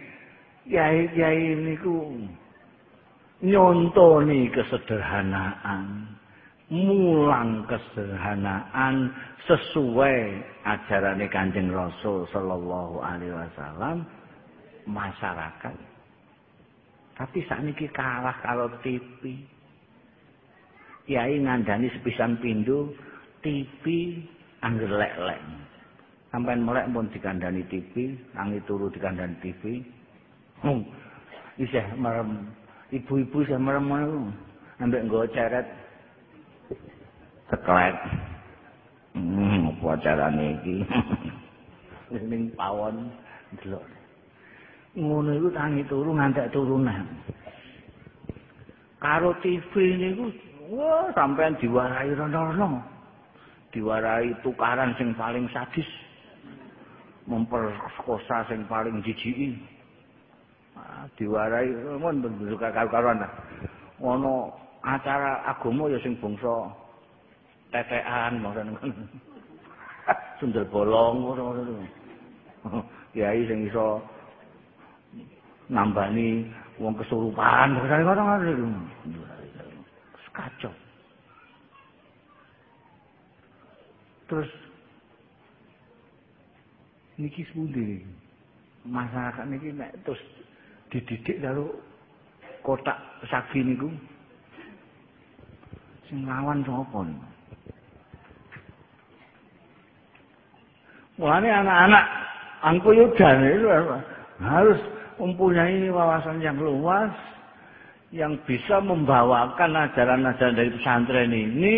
yai-yai niku nyontoni kesederhanaan. Mulang kesederhanaan sesuai ajaran Kanjeng Rasul sallallahu alaihi wasallam masyarakat. Tapi sakniki kalah kalau TV Kiai ngandani sepisan pindu TV angger lek-lek sampai melek pun dikandani TV nangi turu dikandani TV hmm. isih merem ibu-ibu isih merem ambek nggo ceret seklek. Hmm, apa carane iki? [laughs] Ning pawon delok. Ngono iku tangi turu ngantek turunan. Karo TV niku wah sampean diwarai rono-rono. Diwarai tukaran sing paling sadis. Memperkosa sing paling jijiki. Ah, diwarai bentuk karo-karoan. Ono acara agama ya sing bangsa tetean ngoten [laughs] sundel bolong ngono kiai sing iso nambani wong kesurupan ngono kacau. Terus niki sepundi masyarakat niki nek terus dididik karo kotak sagi niku? Sing lawan sapa niku Mulane anak-anak angkuyudan itu harus mempunyai wawasan yang luas yang bisa membawakan ajaran-ajaran dari pesantren ini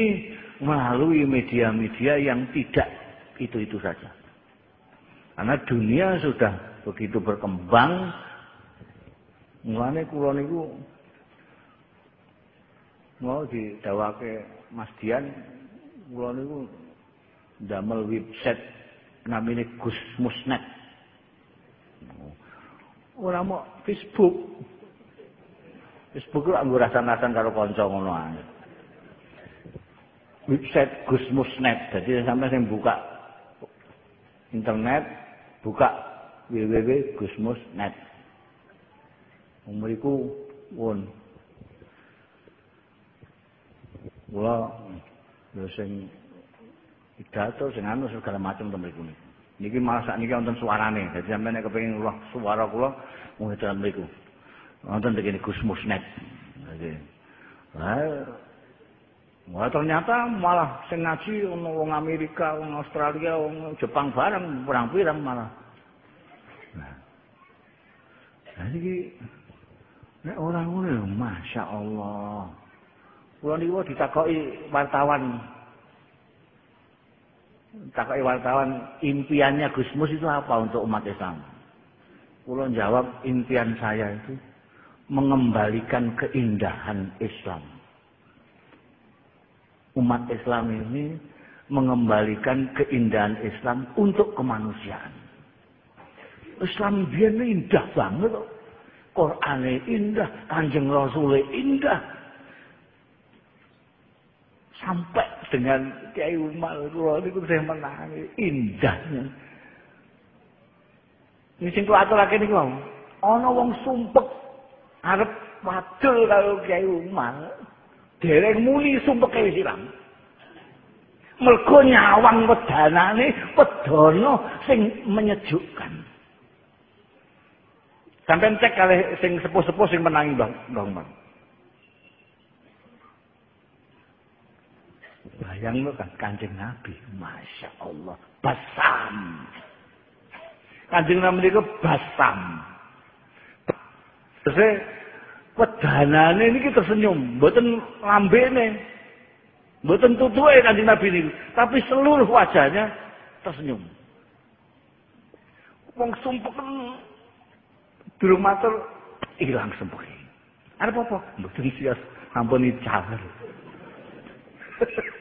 melalui media-media yang tidak itu-itu saja. Karena dunia sudah begitu berkembang, mulane kula niku mau didawake Mas Dian, kula niku damel website namine Gus Musnet. Ora mau Facebook. Facebook ora nggo rasan-rasan karo kanca ngono ae. Website Gus Musnet. Jadi sampai sing buka internet, buka www.gusmusnet. Umuriku pun kula lho sing pidato sing anu segala macam to mriku niki. Niki malah sakniki wonten suarane. Dadi sampeyan nek kepengin ngrungok suara kula mung dalam mriku. Wonten begini Gus Musnet. Jadi, Wah, ternyata malah sing ngaji wong Amerika, wong Australia, wong Jepang bareng pirang-pirang malah. Nah. Jadi nek ora ngono Masya Allah. Kula niku ditakoki wartawan takai wartawan impiannya Gusmus itu apa untuk umat Islam? Kulo jawab impian saya itu mengembalikan keindahan Islam. Umat Islam ini mengembalikan keindahan Islam untuk kemanusiaan. Islam dia indah banget. Quran indah, Kanjeng Rasul indah, sampai dengan Kiai Umar kula niku saya menangi indahnya. Ini sing kula aturake niku ana wong sumpek arep wadul karo Kiai Umar. Dereng muni sumpeke wis ilang. Mergo nyawang wedanane wedana sing menyejukkan. Sampai cek kali sing sepuh-sepuh sing menangi bang, bang, bang. Bayang lo kan kanjeng Nabi, masya Allah, basam. Kanjeng Nabi itu basam. Terus wedanane ini kita senyum, buatan lambene, buatan tutuke kanjeng Nabi ini, tapi seluruh wajahnya tersenyum. Wong sumpah kan durung matur ilang sembuh. Ada apa-apa? Mboten sias ampun cawer. [laughs]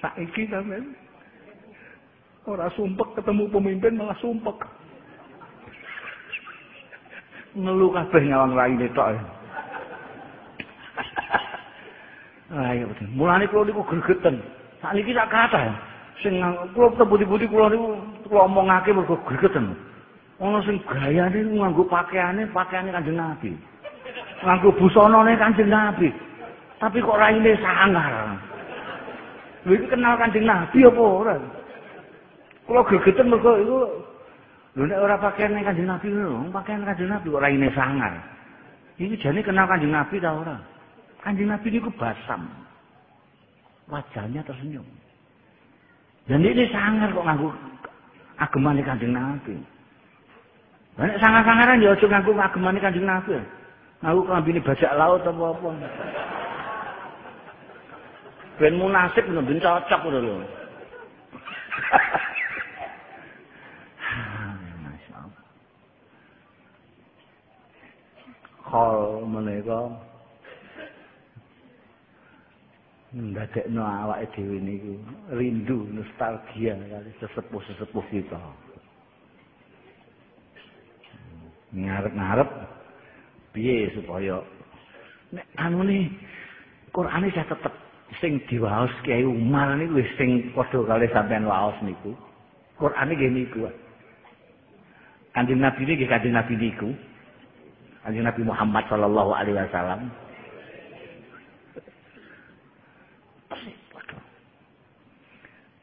Saiki sampean ora sumpek ketemu pemimpin malah sumpek. Ngelu kabeh nyawang raine tok. Ayo betul. Mulane kula niku gregeten. Sakniki tak kathah. Sing kula tebudi-budi kula niku kula omongake mergo gregeten. ana sing gayane nganggo pakaiane pakaiane Kanjeng Nabi. Nganggo busanane Kanjeng Nabi. Tapi kok raine sangar. Lha iki kenal Kanjeng Nabi apa ora? Kula gegeten mergo iku lho nek ora pakaiane Kanjeng Nabi lho, pakaian Kanjeng Nabi kok raine sangar. Iki jane kenal Kanjeng Nabi ta ora? Kanjeng Nabi niku basam. Wajahnya tersenyum. Dan ini sangar kok nganggo agemane Kanjeng Nabi. Nek sangar-sangaran ya aja ngaku agemane Kanjeng Nabi. Ngaku klambine bajak laut apa apa. Ben munasib ngono ben cocok ngono lho. Hal menika ndadekno awake dhewe niku rindu nostalgia kali sesepuh-sesepuh kita. ngarep-ngarep piye supaya nek anu ne Qur'ane saya tetep sing diwaos Kiai Umar niku wis sing padha kali sampean waos niku. Qur'ane nggih niku. Kanjeng Nabi niki kanjeng Nabi niku. Kanjeng Nabi Muhammad sallallahu alaihi wasallam.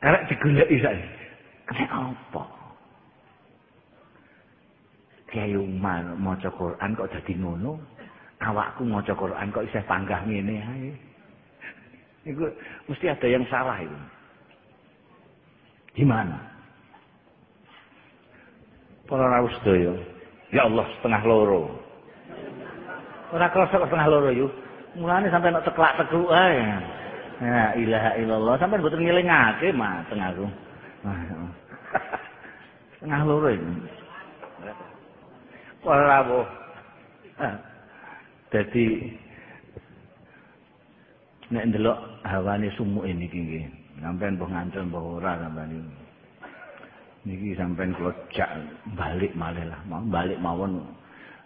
Karek digoleki saiki. Kene apa? Kiai Umar maca Quran kok dadi ngono? Awakku maca Quran kok isih panggah ngene ae. Iku mesti ada yang salah itu. Gimana? Para rawuh sedaya. Ya Allah setengah loro. Ora krasa setengah loro yuk. Mulane sampai nek teklak-tekluk ae. Ya ilaha illallah sampai mboten mah tengahku. [laughs] Setengah loro itu. ora apa. Dadi nek ndelok hawane sumuk ini nggih. Sampeyan mbok ngancel mbok ora sampeyan iki. Niki sampeyan kula jak balik malih lah. Mau balik mawon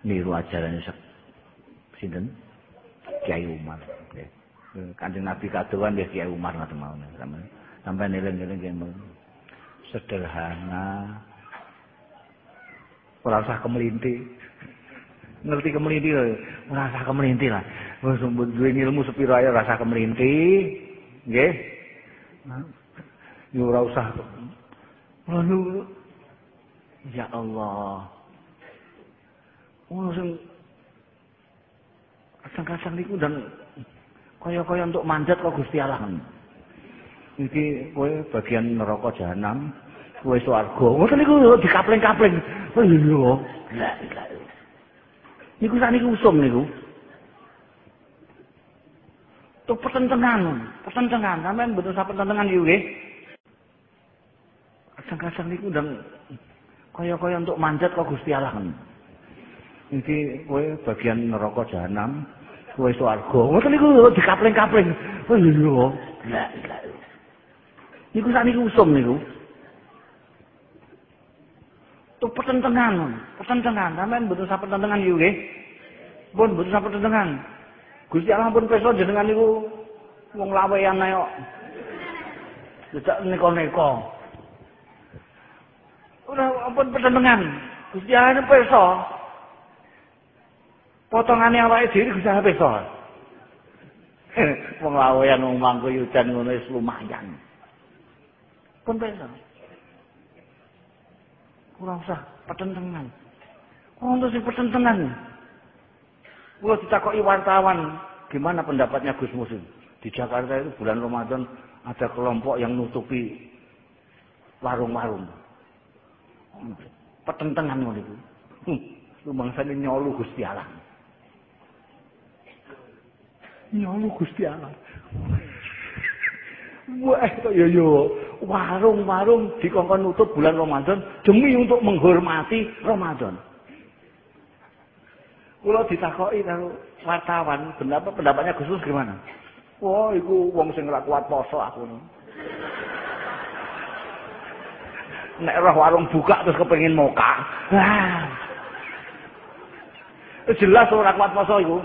niru ajaran sinten? Kiai Umar. Nggih. Kanjeng Nabi kadoan ya Kiai Umar ngoten mawon sampeyan. Sampeyan eling-eling nggih. Sederhana, ora usah kemelinti. Ngerti kemelinti lho, ora usah kemelinti lah. Wis duwe ilmu sepiro ae ora usah kemelinti. Nggih. Yo ora usah. Lalu ya Allah. Ono sing kadang-kadang niku dan kaya-kaya untuk manjat kok Gusti Allah. Iki kowe bagian neraka jahanam, kowe swarga. Ngoten niku dikapling-kapling. Oh iya. Ilah. Niku sak niku usum niku. Tuh pertentangan, pertentangan. Sampeyan betul sak pertentangan iki nggih. Kadang-kadang niku ndang kaya-kaya untuk manjat kok Gusti Allah. Iki kowe bagian neraka jahanam, kowe swarga. Ngoten niku dikapling-kapling. Oh. Niku sak niku usum niku. Tuh pertentangan, pertentangan. Sampeyan mboten sak pertentangan yo nggih. Pun mboten sak pertentangan. Gusti Allah pun pirsa jenengan niku wong lawean ae kok. Tidak neko-neko. Ora ampun pertentangan. Gusti Allah pirsa. Potongane awake dhewe Gusti Allah pirsa. [laughs] Wong lawean wong mangko yudan ngono wis lumayan. Pun pirsa. Ora usah petentengan. Wong sing petentengan. Kula ditakoki wartawan, gimana pendapatnya Gus Musin? Di Jakarta itu bulan Ramadan ada kelompok yang nutupi warung-warung. Petentengan ngono. Hmm, lumangsane nyolu Gusti Allah. Nyolu Gusti Allah. Wah, kok yo yo warung-warung dikongkon nutup bulan Ramadan demi untuk menghormati Ramadan. Kula ditakoki karo wartawan, pendapat pendapatnya Gus gimana? Wah, iku wong sing ora kuat poso aku. Nek roh warung buka terus kepengin moka. Wah. Jelas ora kuat poso iku.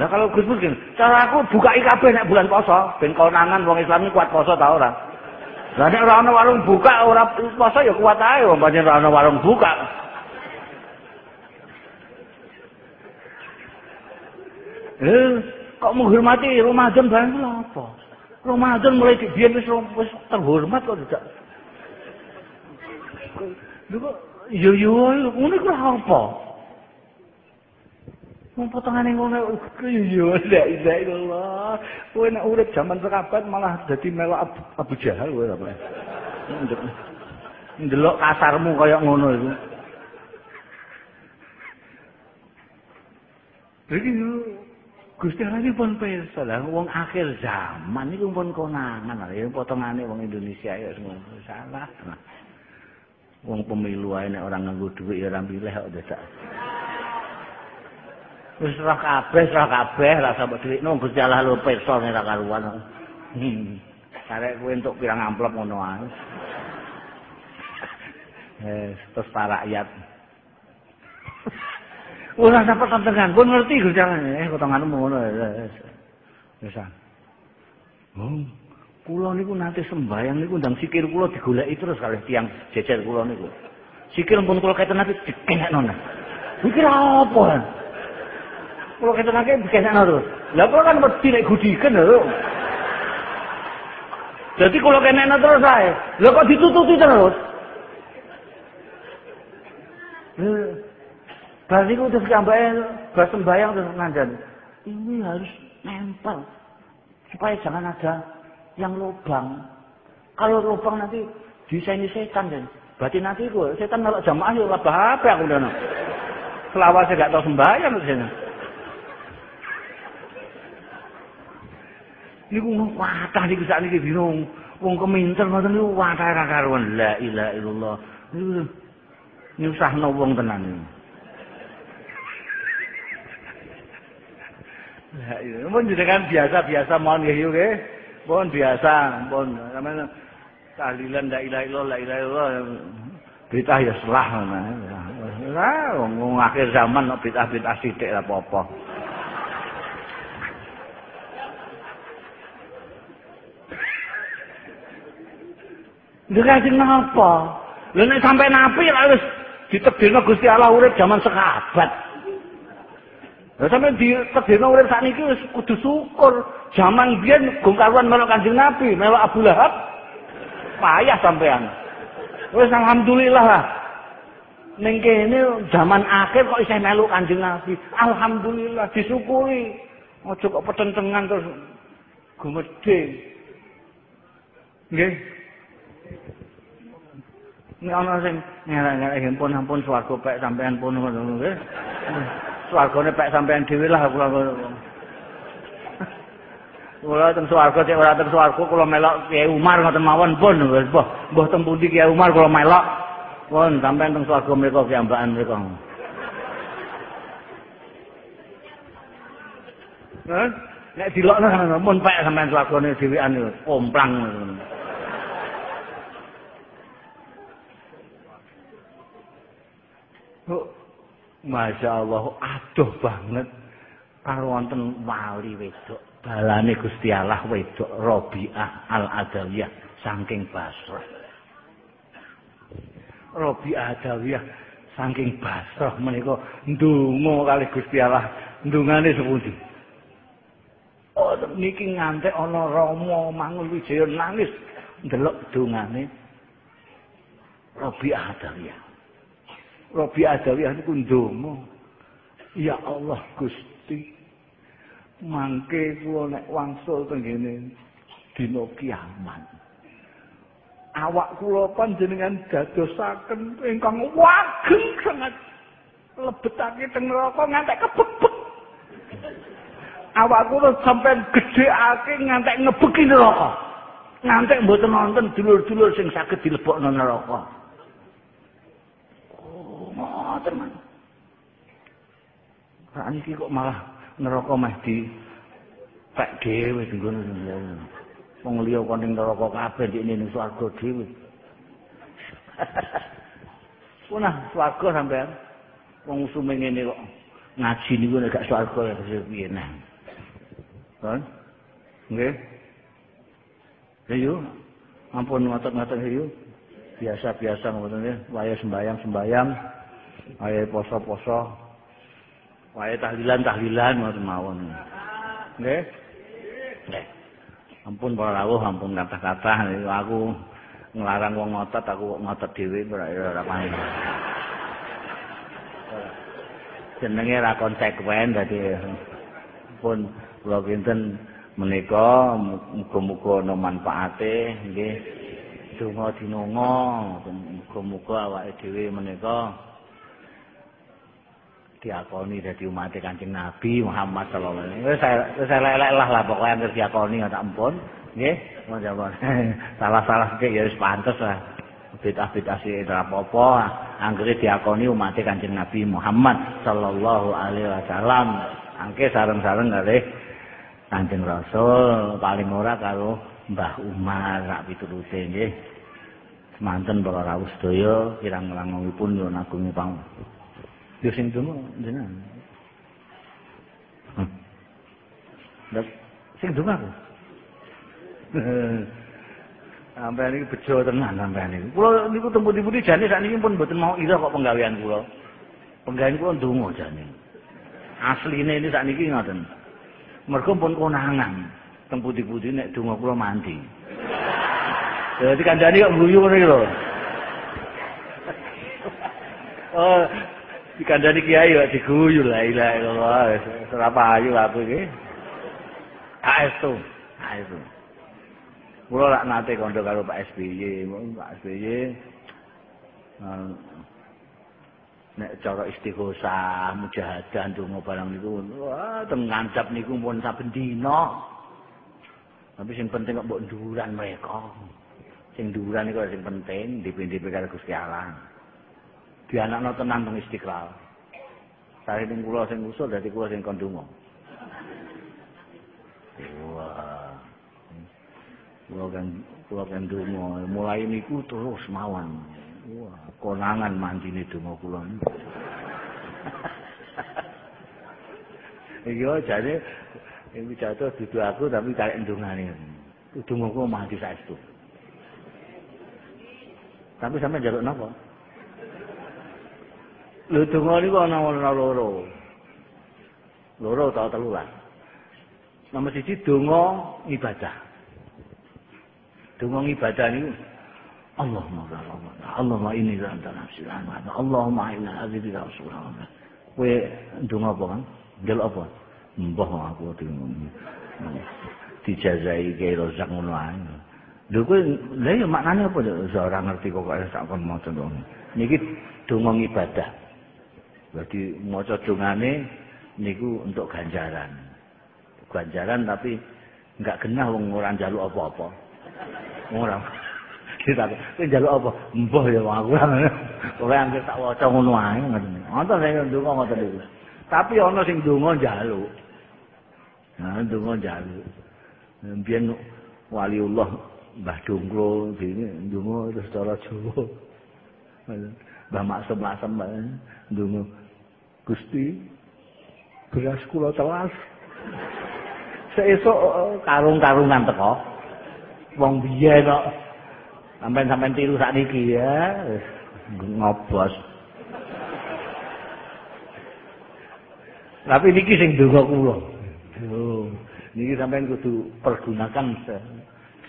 Lah kalau Gus Mus cara aku buka IKB nek bulan poso, ben konangan wong Islam kuat poso ta ora? Lah nek ora ana warung buka ora poso ya kuat ae wong pancen warung buka. Eh, kok menghormati Ramadan barang lho apa? Ramadan mulai dibiyen wis wis terhormat kok tidak. Lho yo yo ngono iku apa? Wong potongane ngono yo yo la ilaha illallah. Kowe nek urip zaman sekabat malah dadi melok Abu Jahal kowe apa? Ndelok kasarmu kaya ngono iku. Iki Gusti iki pun pirsa lah wong akhir zaman iku pun konangan ya potongane wong Indonesia ya semua salah. Wong pemilu ae nek ora nganggo dhuwit ya ora milih kok dadak. Wis ora kabeh, ora kabeh, ora sampe dhuwit nang Gusti Allah lu pirsa nek ora karuan. [laughs] Karek kowe entuk pirang amplop ngono ae. [laughs] Eh, terus para rakyat. [laughs] Ora sampe tantengan, pun ngerti Gusti eh potonganmu ngono. Wis. Oh, kula niku nanti sembayang niku ndang sikir kula digoleki terus kalih tiang jejer kula niku. Sikir pun kula keten nanti dikenekno. Mikir apa? Kula keten nanti dikenekno terus. Lah kula kan wedi nek gudiken lho. Jadi kalau kenekno terus saya, lo kok ditututi terus? Bar niku terus sampai bar sembayang terus ngandani. Ini harus nempel supaya jangan ada yang lubang. Kalau lubang nanti disaini setan dan berarti nanti itu setan kalau jamaah ya labah apa aku Selawat saya gak tahu sembahyang di sini. Niku watah niku sak niki bingung. Wong keminter ngoten niku watah ra karuan. La ilaha illallah. Niku nyusahno wong tenan niku. Mun jenengan biasa-biasa mohon nggih nggih. Mohon biasa, mohon sampeyan tahlilan la ilaha illallah la ilaha illallah. Bid'ah ya salah ngono. Lah wong akhir zaman kok bid'ah-bid'ah sithik apa-apa. Lha kajeng napa? Lha nek sampe napi lha wis ditekdirno Gusti Allah urip zaman sekabat. Lah sampe dikedheno urip sakniki wis kudu syukur. Zaman biyen gong karuan melok Kanjeng Nabi, melok Abu Lahab. Payah sampean. Wis alhamdulillah lah. Ning kene zaman akhir kok isih melok Kanjeng Nabi. Alhamdulillah disyukuri. Aja kok petentengan terus gumedhe. Nggih. Nek ana sing ngelak-ngelak pun ampun swarga pek sampean pun ngono nggih. Swargane pek sampean dhewe lah kula kula teng swarga cek ora teng swarga kula melok Kiai Umar ngoten mawon pun. Mbah mbah teng pundi Kiai Umar kula melok? Pun sampean teng swarga mriku kiambakan mriku. Nek dilokno kan mun pek sampean swargane dhewean komplang Oh, Masya Allah, aduh banget. Kalau wonten wali wedok, balane Gusti Allah wedok Robiah Al-Adawiyah saking Basrah. Robiah Adawiyah saking Basrah menika ndonga kali Gusti Allah, ndungane sepundi? Oh, niki ngantek ana Rama Mangun Wijaya nangis. ndelok dongane Robi Adawiyah. Robi Adawiyah niku ndonga. Ya Allah Gusti. Mangke kula nek wangsul teng kene dina kiamat. Awak kula panjenengan dadosaken ingkang wageng sangat lebetake teng neraka ngantek kebek Awak kula sampean gedheake ngantek ngebeki neraka. Ngantek mboten nonton dulur-dulur sing saged dilebokno neraka. Ngoten man. Sak niki kok malah neraka meh di pek dhewe ngono. Wong liya kon ning neraka kabeh dik ning swarga dhewe. [laughs] Punah swarga sampean. Wong usume ngene kok ngaji niku nek gak swarga ya piye nah. Kan? Nggih. Ayo, ampun ngotot-ngotot ayo. Biasa-biasa ngoten ya, waya sembayang-sembayang. Wae poso-poso. Wae tahlilan-tahlilan ngoten mawon. Nggih. Nggih. Ampun para rawuh, ampun kata-kata aku nglarang wong ngotot aku ngotot dhewe ora ora panik. Jenenge ra konsekuen dadi pun kula kinten menika muga-muga ana manfaate nggih. Donga dinonga muga-muga awake dhewe menika diakoni dadi umat Kanjeng Nabi Muhammad sallallahu alaihi wasallam. Wis saya lelek lah lah pokoke anggere diakoni tak ampun. Nggih, mohon [laughs] Salah-salah sik ya wis pantes lah. Bid'ah-bid'ah sik ora apa-apa, diakoni umat Kanjeng Nabi Muhammad sallallahu alaihi wasallam. Angke sareng-sareng kalih Kanjeng Rasul paling ora karo Mbah Umar rak piturute nggih. Semanten para rawuh sedaya kirang-langungipun nyuwun agung pang Sing donga jenengan. Lah sing donga aku. Sampai ini bejo tenan sampai ini. Kula niku temputi-temputi jane sakniki pun mboten mau ira kok penggawean kula. Penggawean kula ndonga jane. Asline ini sakniki ngoten. Mergo pun konangan. Temputi-temputi nek donga kula mandi. Jadi kandhani kok guyu ngene lho. Oh, [laughs] dikandani kiai kok diguyu la ilaha illallah ora payu aku iki aestu aestu kula lak nate kandha karo Pak SBY Pak SBY nek cara istighosah mujahadah ndonga barang niku wah teng ngancap niku pun saben dina tapi sing penting kok mbok nduran mereka sing nduran iku sing penting dipindhi karo Gusti Allah dianakno tenan teng istiqlal. Sare ning kula sing usul dadi kula sing kondungo. Wah. Kula kan kula kan donga mulai niku terus mawon. Wah, konangan mandine donga kula. [laughs] Iya jane iki jatuh dudu aku tapi karek ndongane. Donga kula mati saestu. Tapi sampe njaluk napa? Lho donga niku ana loro. Loro ta telu lah. Nomor siji donga ibadah. Donga ibadah niku Allahumma Allah. Allahumma inni anta nafsi Allahumma inna hadhihi rasulullah. Kowe donga apa kan? Ndelok apa? Mbah aku dingun. Dijazai ke rozak ngono ae. Lho kowe lha ya maknane apa ora ngerti kok kok sak kon maca Niki donga ibadah. Jadi maca dongane niku untuk ganjaran. Ganjaran tapi enggak genah wong ora njaluk apa-apa. Ora. [laughs] Kita kowe njaluk apa? Mbah ya wong aku. [laughs] Ora anggere tak waca ngono ae ngoten. Wonten sing ndonga ngoten niku. Tapi ana sing ndonga njaluk. Nah, ndonga njaluk. Mbiyen waliullah Mbah Dongklo dene ndonga terus cara Jawa. Mbah Maksum-maksum ndonga Gusti beras kula telas. Seesuk karung-karungan teko. Wong biyen kok sampean-sampean tiru sakniki ya, ngobos. Tapi niki sing donga kula. Niki sampean kudu pergunakan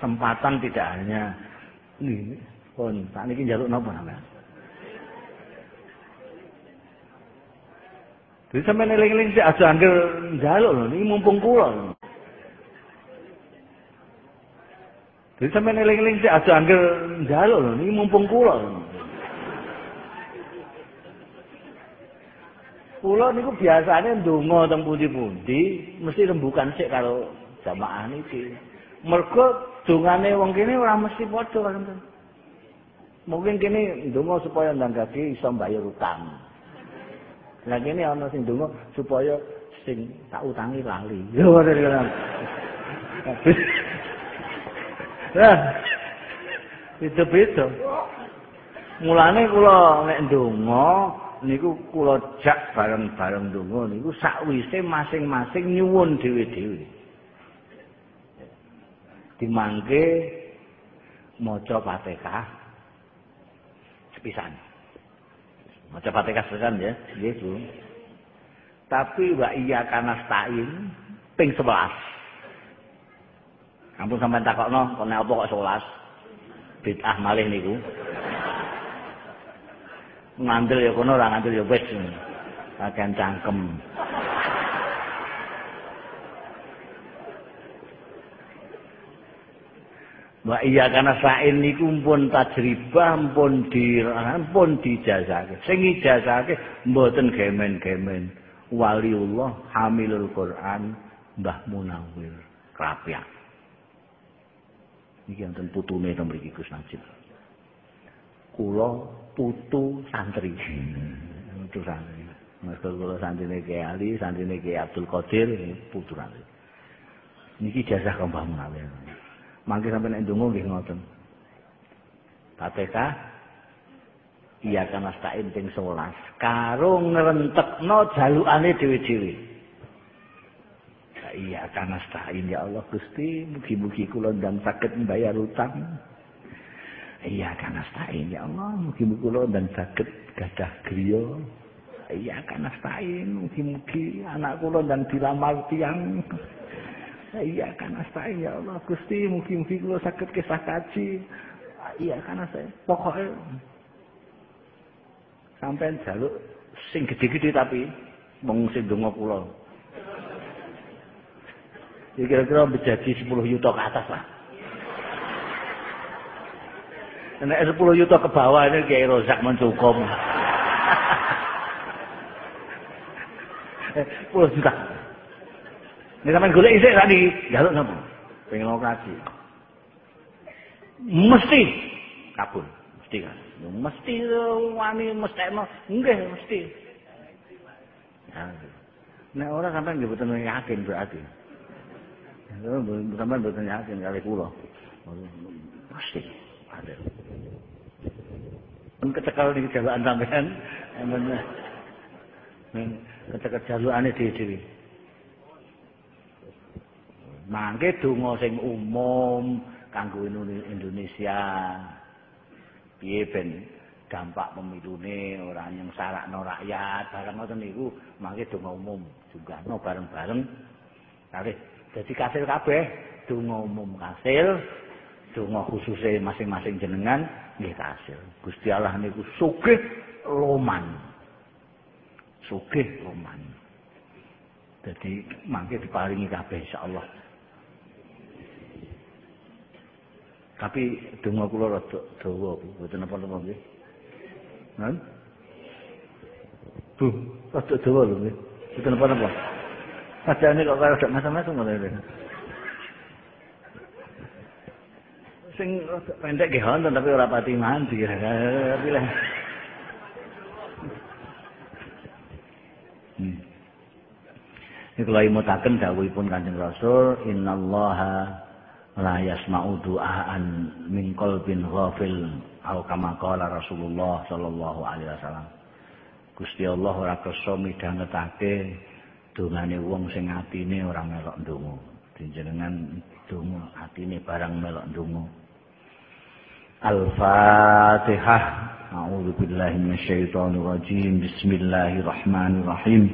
kesempatan tidak hanya ini pun tak niki njaluk napa namanya Jadi sampai neling-neling sih aja anggil njaluk lho, ini mumpung kula. Jadi sampai neling-neling sih aja anggil njaluk lho, ini mumpung kula. Kula niku biasanya ndonga teng pundi-pundi mesti rembukan sik karo jamaah niki. Mergo dongane wong kene ora mesti padha kan. Mungkin kene ndonga supaya ndanggake iso mbayar utang. Lah kene ana sing donga supaya sing tak utangi lali. [laughs] Yo ngono iki. Lah. Itu beda. Mulane kula nek ndonga niku kula jak bareng-bareng ndonga niku sakwise masing-masing nyuwun dhewe-dhewe. Dimangke maca Fatihah sepisan. Maca Fatihah sekan ya, Bu. Tapi wa iya kana stain ping 11. Ampun sampean takokno, kok nek apa kok 11? Bid'ah malih niku. Ngandel ya kono ora ngandel ya wis. Kakean cangkem. Wa iya kana sain niku pun tajribah pun di pun dijazake. Sing ijazake mboten gemen-gemen. Waliullah hamilul Quran Mbah Munawir Krapyak. Niki wonten putune to mriki Gus Najib. Kula putu santri. Putu santri. Mergo kula santrine Ki Ali, santrine Ki Abdul Qadir, putu santri. Niki jazah kang Mbah Munawir. Mangke sampai nek ndonga nggih ngoten. Fatihah Iya kan astain ping 11 karo ngrentekno jalukane dhewe-dhewe. Iya kan astain ya Allah Gusti, mugi-mugi kula ndang saged mbayar utang. Iya kan astain ya Allah, mugi-mugi kula ndang saged gadah griya. Iya kan astain, mugi-mugi anak kula ndang dilamar tiyang. Iya kan astain ya Allah Gusti mugi-mugi kula saged kisah kaji. Iya kan saya pokoknya sampai jaluk sing gede-gede tapi wong sing donga kula. Ya kira-kira menjadi 10 juta ke atas lah. Nek 10 juta ke bawah ini kayak rozak mencukup. [laughs] 10 juta. Nek sampean golek isik tadi, jaluk napa? Pengen lokasi. Mesti kabul, mesti kan. Mesti wani mestekno, nggih mesti. Nek ora sampean nggih boten yakin berarti. Sampean boten yakin kali kula. Mesti ada. Kecekal di jalan sampean, emang kecekal jalukane dhewe-dhewe. Mangke donga sing umum kanggo Indonesia. Piye ben dampak pemilune ora nyengsarakno rakyat bareng ngoten niku mangke donga umum juga no bareng-bareng. Kare dadi kasil kabeh donga umum kasil donga khususe masing-masing jenengan nggih kasil. Gusti Allah niku sugih loman. Sugih loman. Jadi mangke diparingi kabeh insyaallah. Tapi donga kula rada dawa, mboten napa-napa nggih. Nan? Bu, rada dawa lho nggih. Mboten napa-napa. Padahal kok karo dak macam-macam ngono Sing rada pendek nggih wonten tapi ora pati mandi. Pilih. Hmm. Ini kalau imutakan dawuhipun kanjeng Rasul, Inna Allaha la yasma'u du'aan min qalbin ghafil au kama qala Rasulullah sallallahu alaihi wasallam. Gusti Allah ora kersa midhangetake dongane wong sing atine ora melok ndonga. Jenengan donga atine barang melok ndonga. Al-Fatihah. A'udzu billahi minasyaitonir rajim Bismillahirrahmanirrahim.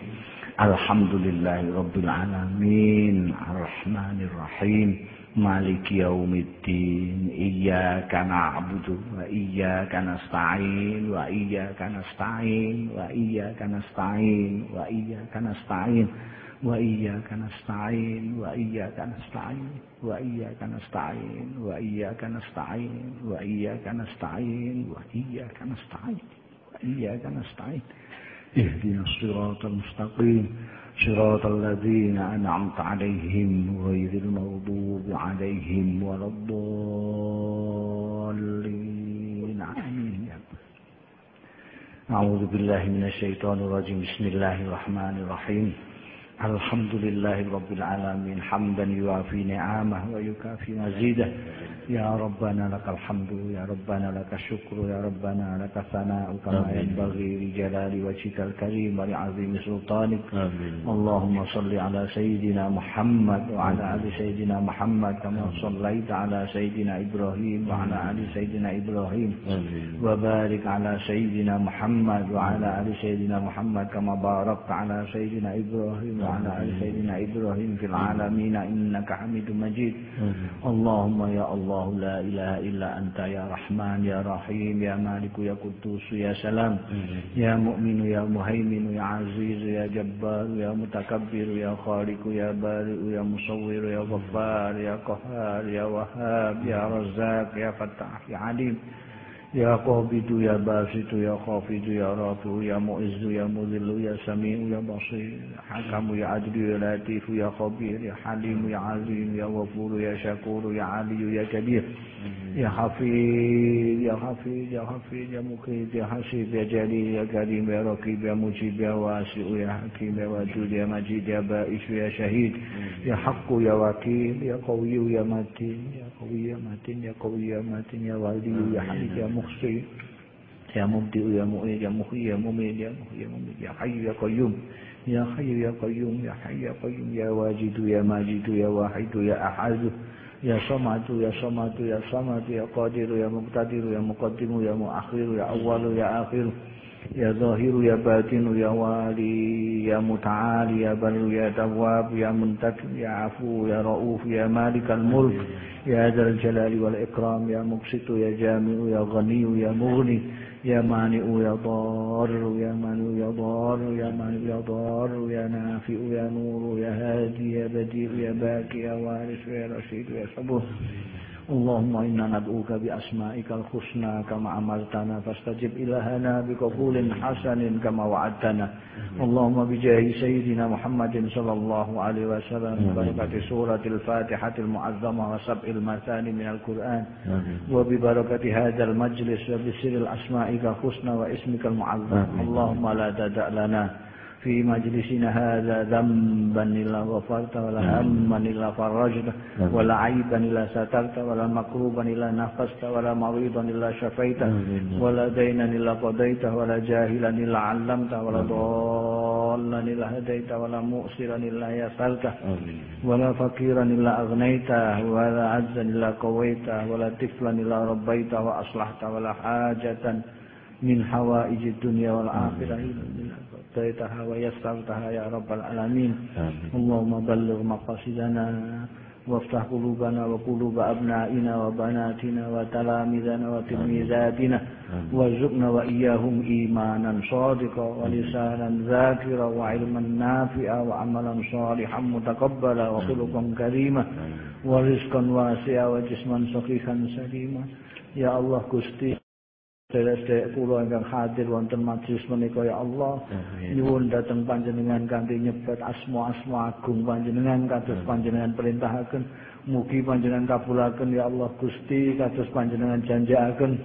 Alhamdulillahi Rabbil Alamin. Ar-Rahmanir-Rahim Maliki yaumiddin Iyaka na'budu Wa iyaka nasta'in Wa iyaka nasta'in Wa iyaka nasta'in Wa iyaka nasta'in Wa iyaka nasta'in Wa iyaka nasta'in Wa iyaka nasta'in Wa iyaka nasta'in Wa iyaka nasta'in Wa iyaka nasta'in Wa iyaka nasta'in Ihdina siratal mustaqim صراط الذين أنعمت عليهم غير المغضوب عليهم ولا الضالين. آمين. أعوذ بالله من الشيطان الرجيم. بسم الله الرحمن الرحيم. الحمد لله رب العالمين. حمدا يوافي نعمه ويكافي مزيده. يا ربنا لك الحمد يا ربنا لك الشكر يا ربنا لك الثناء كما ينبغي لجلال وجهك الكريم ولعظيم سلطانك. آمين. اللهم صل على سيدنا محمد وعلى آل سيدنا محمد كما صليت على سيدنا إبراهيم وعلى آل سيدنا إبراهيم. آمين. وبارك على سيدنا محمد وعلى آل سيدنا محمد كما باركت على سيدنا إبراهيم وعلى آل سيدنا إبراهيم في العالمين. إنك حميد مجيد. آمين. اللهم يا الله الله لا إله إلا أنت يا رحمن يا رحيم يا مالك يا قدوس يا سلام يا مؤمن يا مهيمن يا عزيز يا جبار يا متكبر يا خالق يا بارئ يا مصور يا غفار يا قهار يا وهاب يا رزاق يا فتاح يا عليم يا قابض يا باسط يا خافض يا رافع يا معز يا مذل يا سميع يا بصير حكم يا عدل يا لطيف يا خبير يا حليم يا عظيم يا غفور يا شكور يا علي يا كبير. يا حفيظ يا حفيظ يا حفيظ يا مقيت يا حسيب يا جليل يا كريم يا رقيب يا مجيب يا واسع يا حكيم يا ودود يا مجيد يا بائس يا شهيد يا حق يا وكيل يا قوي يا متين يا قوي يا متين يا قوي يا متين يا ولي يا حميد يا محصي يا مبدئ يا مؤيد يا محيي يا مميت يا محيي يا مميت يا حي يا قيوم يا حي يا قيوم يا حي يا قيوم يا واجد يا ماجد يا واحد يا أحد يا صمد يا صمد يا صمد يا قادر يا مقتدر يا مقدم يا مؤخر يا أول يا آخر يا ظاهر يا باطن يا والي يا متعالي يا بر يا تواب يا منتقم يا عفو يا رؤوف يا مالك الملك يا ذا الجلال والإكرام يا مقسط يا جامع يا غني يا مغني. يا مانع يا ضار يا مانع يا ضار يا مانع يا ضار يا نافع يا نور يا هادي يا بديع يا باكي يا وارث يا رشيد يا صبور. اللهم إنا ندعوك بأسمائك الحسنى كما أمرتنا فاستجب إلهنا بقبول حسن كما وعدتنا. اللهم بجاه سيدنا محمد صلى الله عليه وسلم ببركة سورة الفاتحة المعظمة وسبع المثاني من القرآن. وببركة هذا المجلس وبسر الأسمائك الحسنى واسمك المعظم. اللهم لا تدع لنا في مجلسنا هذا ذنبا إلا غفرت ولا هما إلا فرجت ولا عيبا إلا سترت ولا مكروبا إلا نفست ولا مريضا إلا شفيت ولا دينا إلا قضيته ولا جاهلا إلا علمت ولا ضالا إلا هديت ولا مؤسرا إلا يسرته ولا فقيرا إلا أغنيته ولا عزا إلا قويته ولا طفلا إلا ربيته وأصلحته ولا حاجة من حوائج الدنيا والآخرة إلا قضيتها ويسرتها يا رب العالمين. اللهم بلغ مقاصدنا وافتح قلوبنا وقلوب أبنائنا وبناتنا وتلامذنا وتلميذاتنا. وارزقنا وإياهم إيمانا صادقا ولسانا ذاكرا وعلما نافعا وعملا صالحا متقبلا وخلقا كريما. ورزقا واسعا وجسما صحيحا سليما. يا الله كستي Sedherek kula ingkang hadir wonten majelis menika ya Allah. Nyuwun dhateng panjenengan kanthi nyebut asma-asma agung panjenengan kados panjenengan perintahaken mugi panjenengan kabulaken ya Allah. Gusti kados panjenengan janjiaken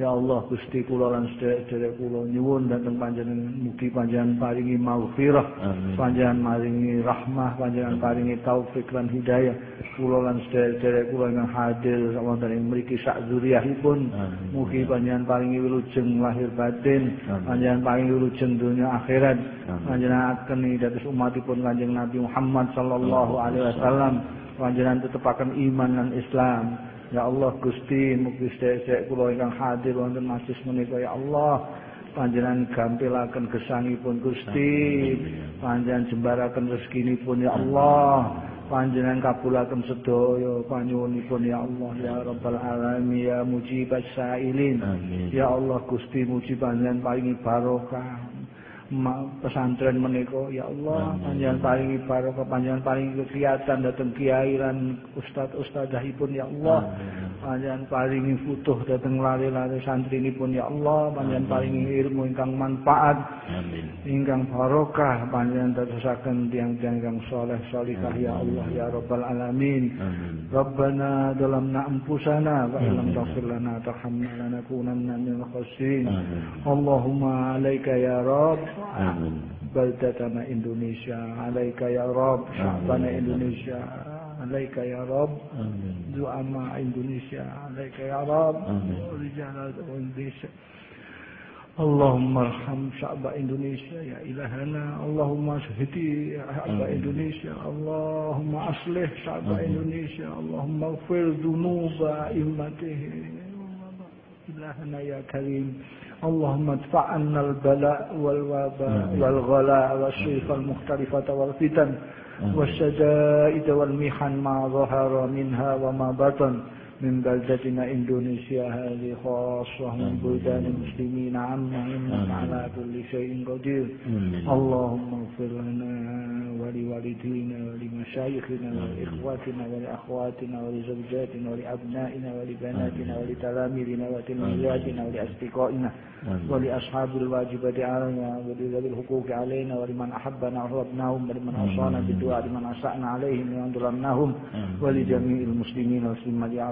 Ya Allah Gusti kula lan sedherek kula nyuwun dhateng panjenengan mugi panjenengan paringi maghfirah panjenengan maringi rahmah panjenengan paringi taufik lan hidayah. Kula lan sedherek kula ingkang hadir wonten ing mriki sak zuriyahipun. Mugi panjenengan paringi wilujeng lahir batin panjenengan paringi wilujeng dunia akhirat. Panjenengan akeni dados umatipun Kanjeng Nabi Muhammad sallallahu alaihi wasallam. panjenengan tetepaken iman lan Islam Ya Allah Gusti mugi sedherek kula ingkang hadir wonten majelis menika. Ya Allah panjenengan gampilaken gesangipun Gusti. Panjenengan jembaraken rezekinipun ya Allah. Panjenengan kabulaken sedaya panyuwunipun ya Allah. Ya rabbal alamin ya mujibas sailin. Ya Allah Gusti muji panjenengan paringi barokah pesantren menika. Ya Allah panjenengan paringi barokah panjenengan paringi kegiatan dhateng kiai lan ustaz ustazahipun ya Allah. Panjenengan paringi futuh dhateng lare-lare santrinipun ya Allah. Panjenengan paringi ilmu ingkang manfaat amin. ingkang barokah. Panjenengan dadosaken tiang-tiang ingkang saleh salihah ya Allah ya rabbal alamin. Amin. Rabbana dalamna anfusana wa illam taghfir lana tarhamna lanakunanna minal khasirin. Allahumma alaika ya rabb Amin. بلدتنا إندونيسيا عليك يا رب شعبنا إندونيسيا عليك يا رب زعماء إندونيسيا عليك يا رب رجال إندونيسيا اللهم ارحم شعب إندونيسيا يا إلهنا اللهم اهدي شعب إندونيسيا اللهم أصلح شعب إندونيسيا اللهم اغفر ذنوب أئمتهم إلهنا يا كريم اللهم ادفع عنا البلاء والوباء والغلاء والشيخ المختلفة والفتن والشدائد والمحن ما ظهر منها وما بطن. من بلدتنا إندونيسيا هذه خاصة من بلدان المسلمين عما إنك على كل شيء قدير. اللهم اغفر لنا ولوالدينا ولمشايخنا ولإخواتنا ولأخواتنا ولزوجاتنا ولأبنائنا ولبناتنا ولتلاميذنا وتلميذاتنا ولأصدقائنا ولأصحاب الواجبات علينا ولذوي الحقوق علينا ولمن أحبنا وحببناهم ولمن أوصانا بالدعاء لمن أسأنا عليهم ومن ظلمناهم ولجميع المسلمين والمسلمات يا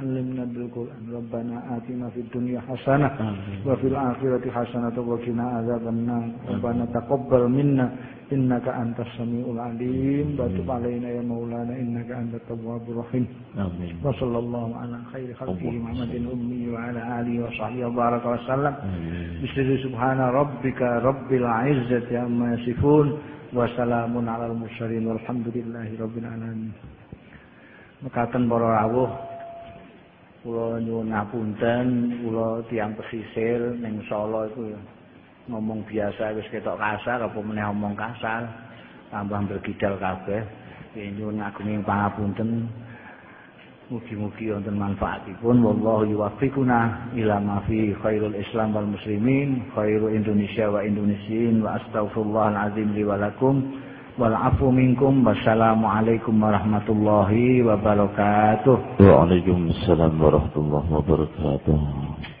علمنا بالقرآن ربنا آتنا في الدنيا حسنة وفي الآخرة حسنة وقنا عذاب النار ربنا تقبل منا إنك أنت السميع العليم وتب علينا يا مولانا إنك أنت التواب الرحيم آمين وصلى الله على خير خلقه محمد الأمي وعلى آله وصحبه وبارك وسلم بسر سبحان ربك رب العزة عما يصفون وسلام على المرسلين والحمد لله رب العالمين Mekaten para rawuh kula nyuwun ngapunten kula tiang pesisir ning Solo iku ngomong biasa wis ketok kasar apa meneh omong kasar tambah bergidal kabeh. Nyuwun ngagunging pangapunten. Mugi-mugi wonten manfaatipun. Wallahu yuwaffiquna ila ma fi khairul islam wal muslimin khairu indonesia wa indonesiin wa astaghfirullahal azim li wa lakum Walafu minkum. Wassalamualaikum warahmatullahi wabarakatuh. Waalaikumsalam warahmatullahi wabarakatuh.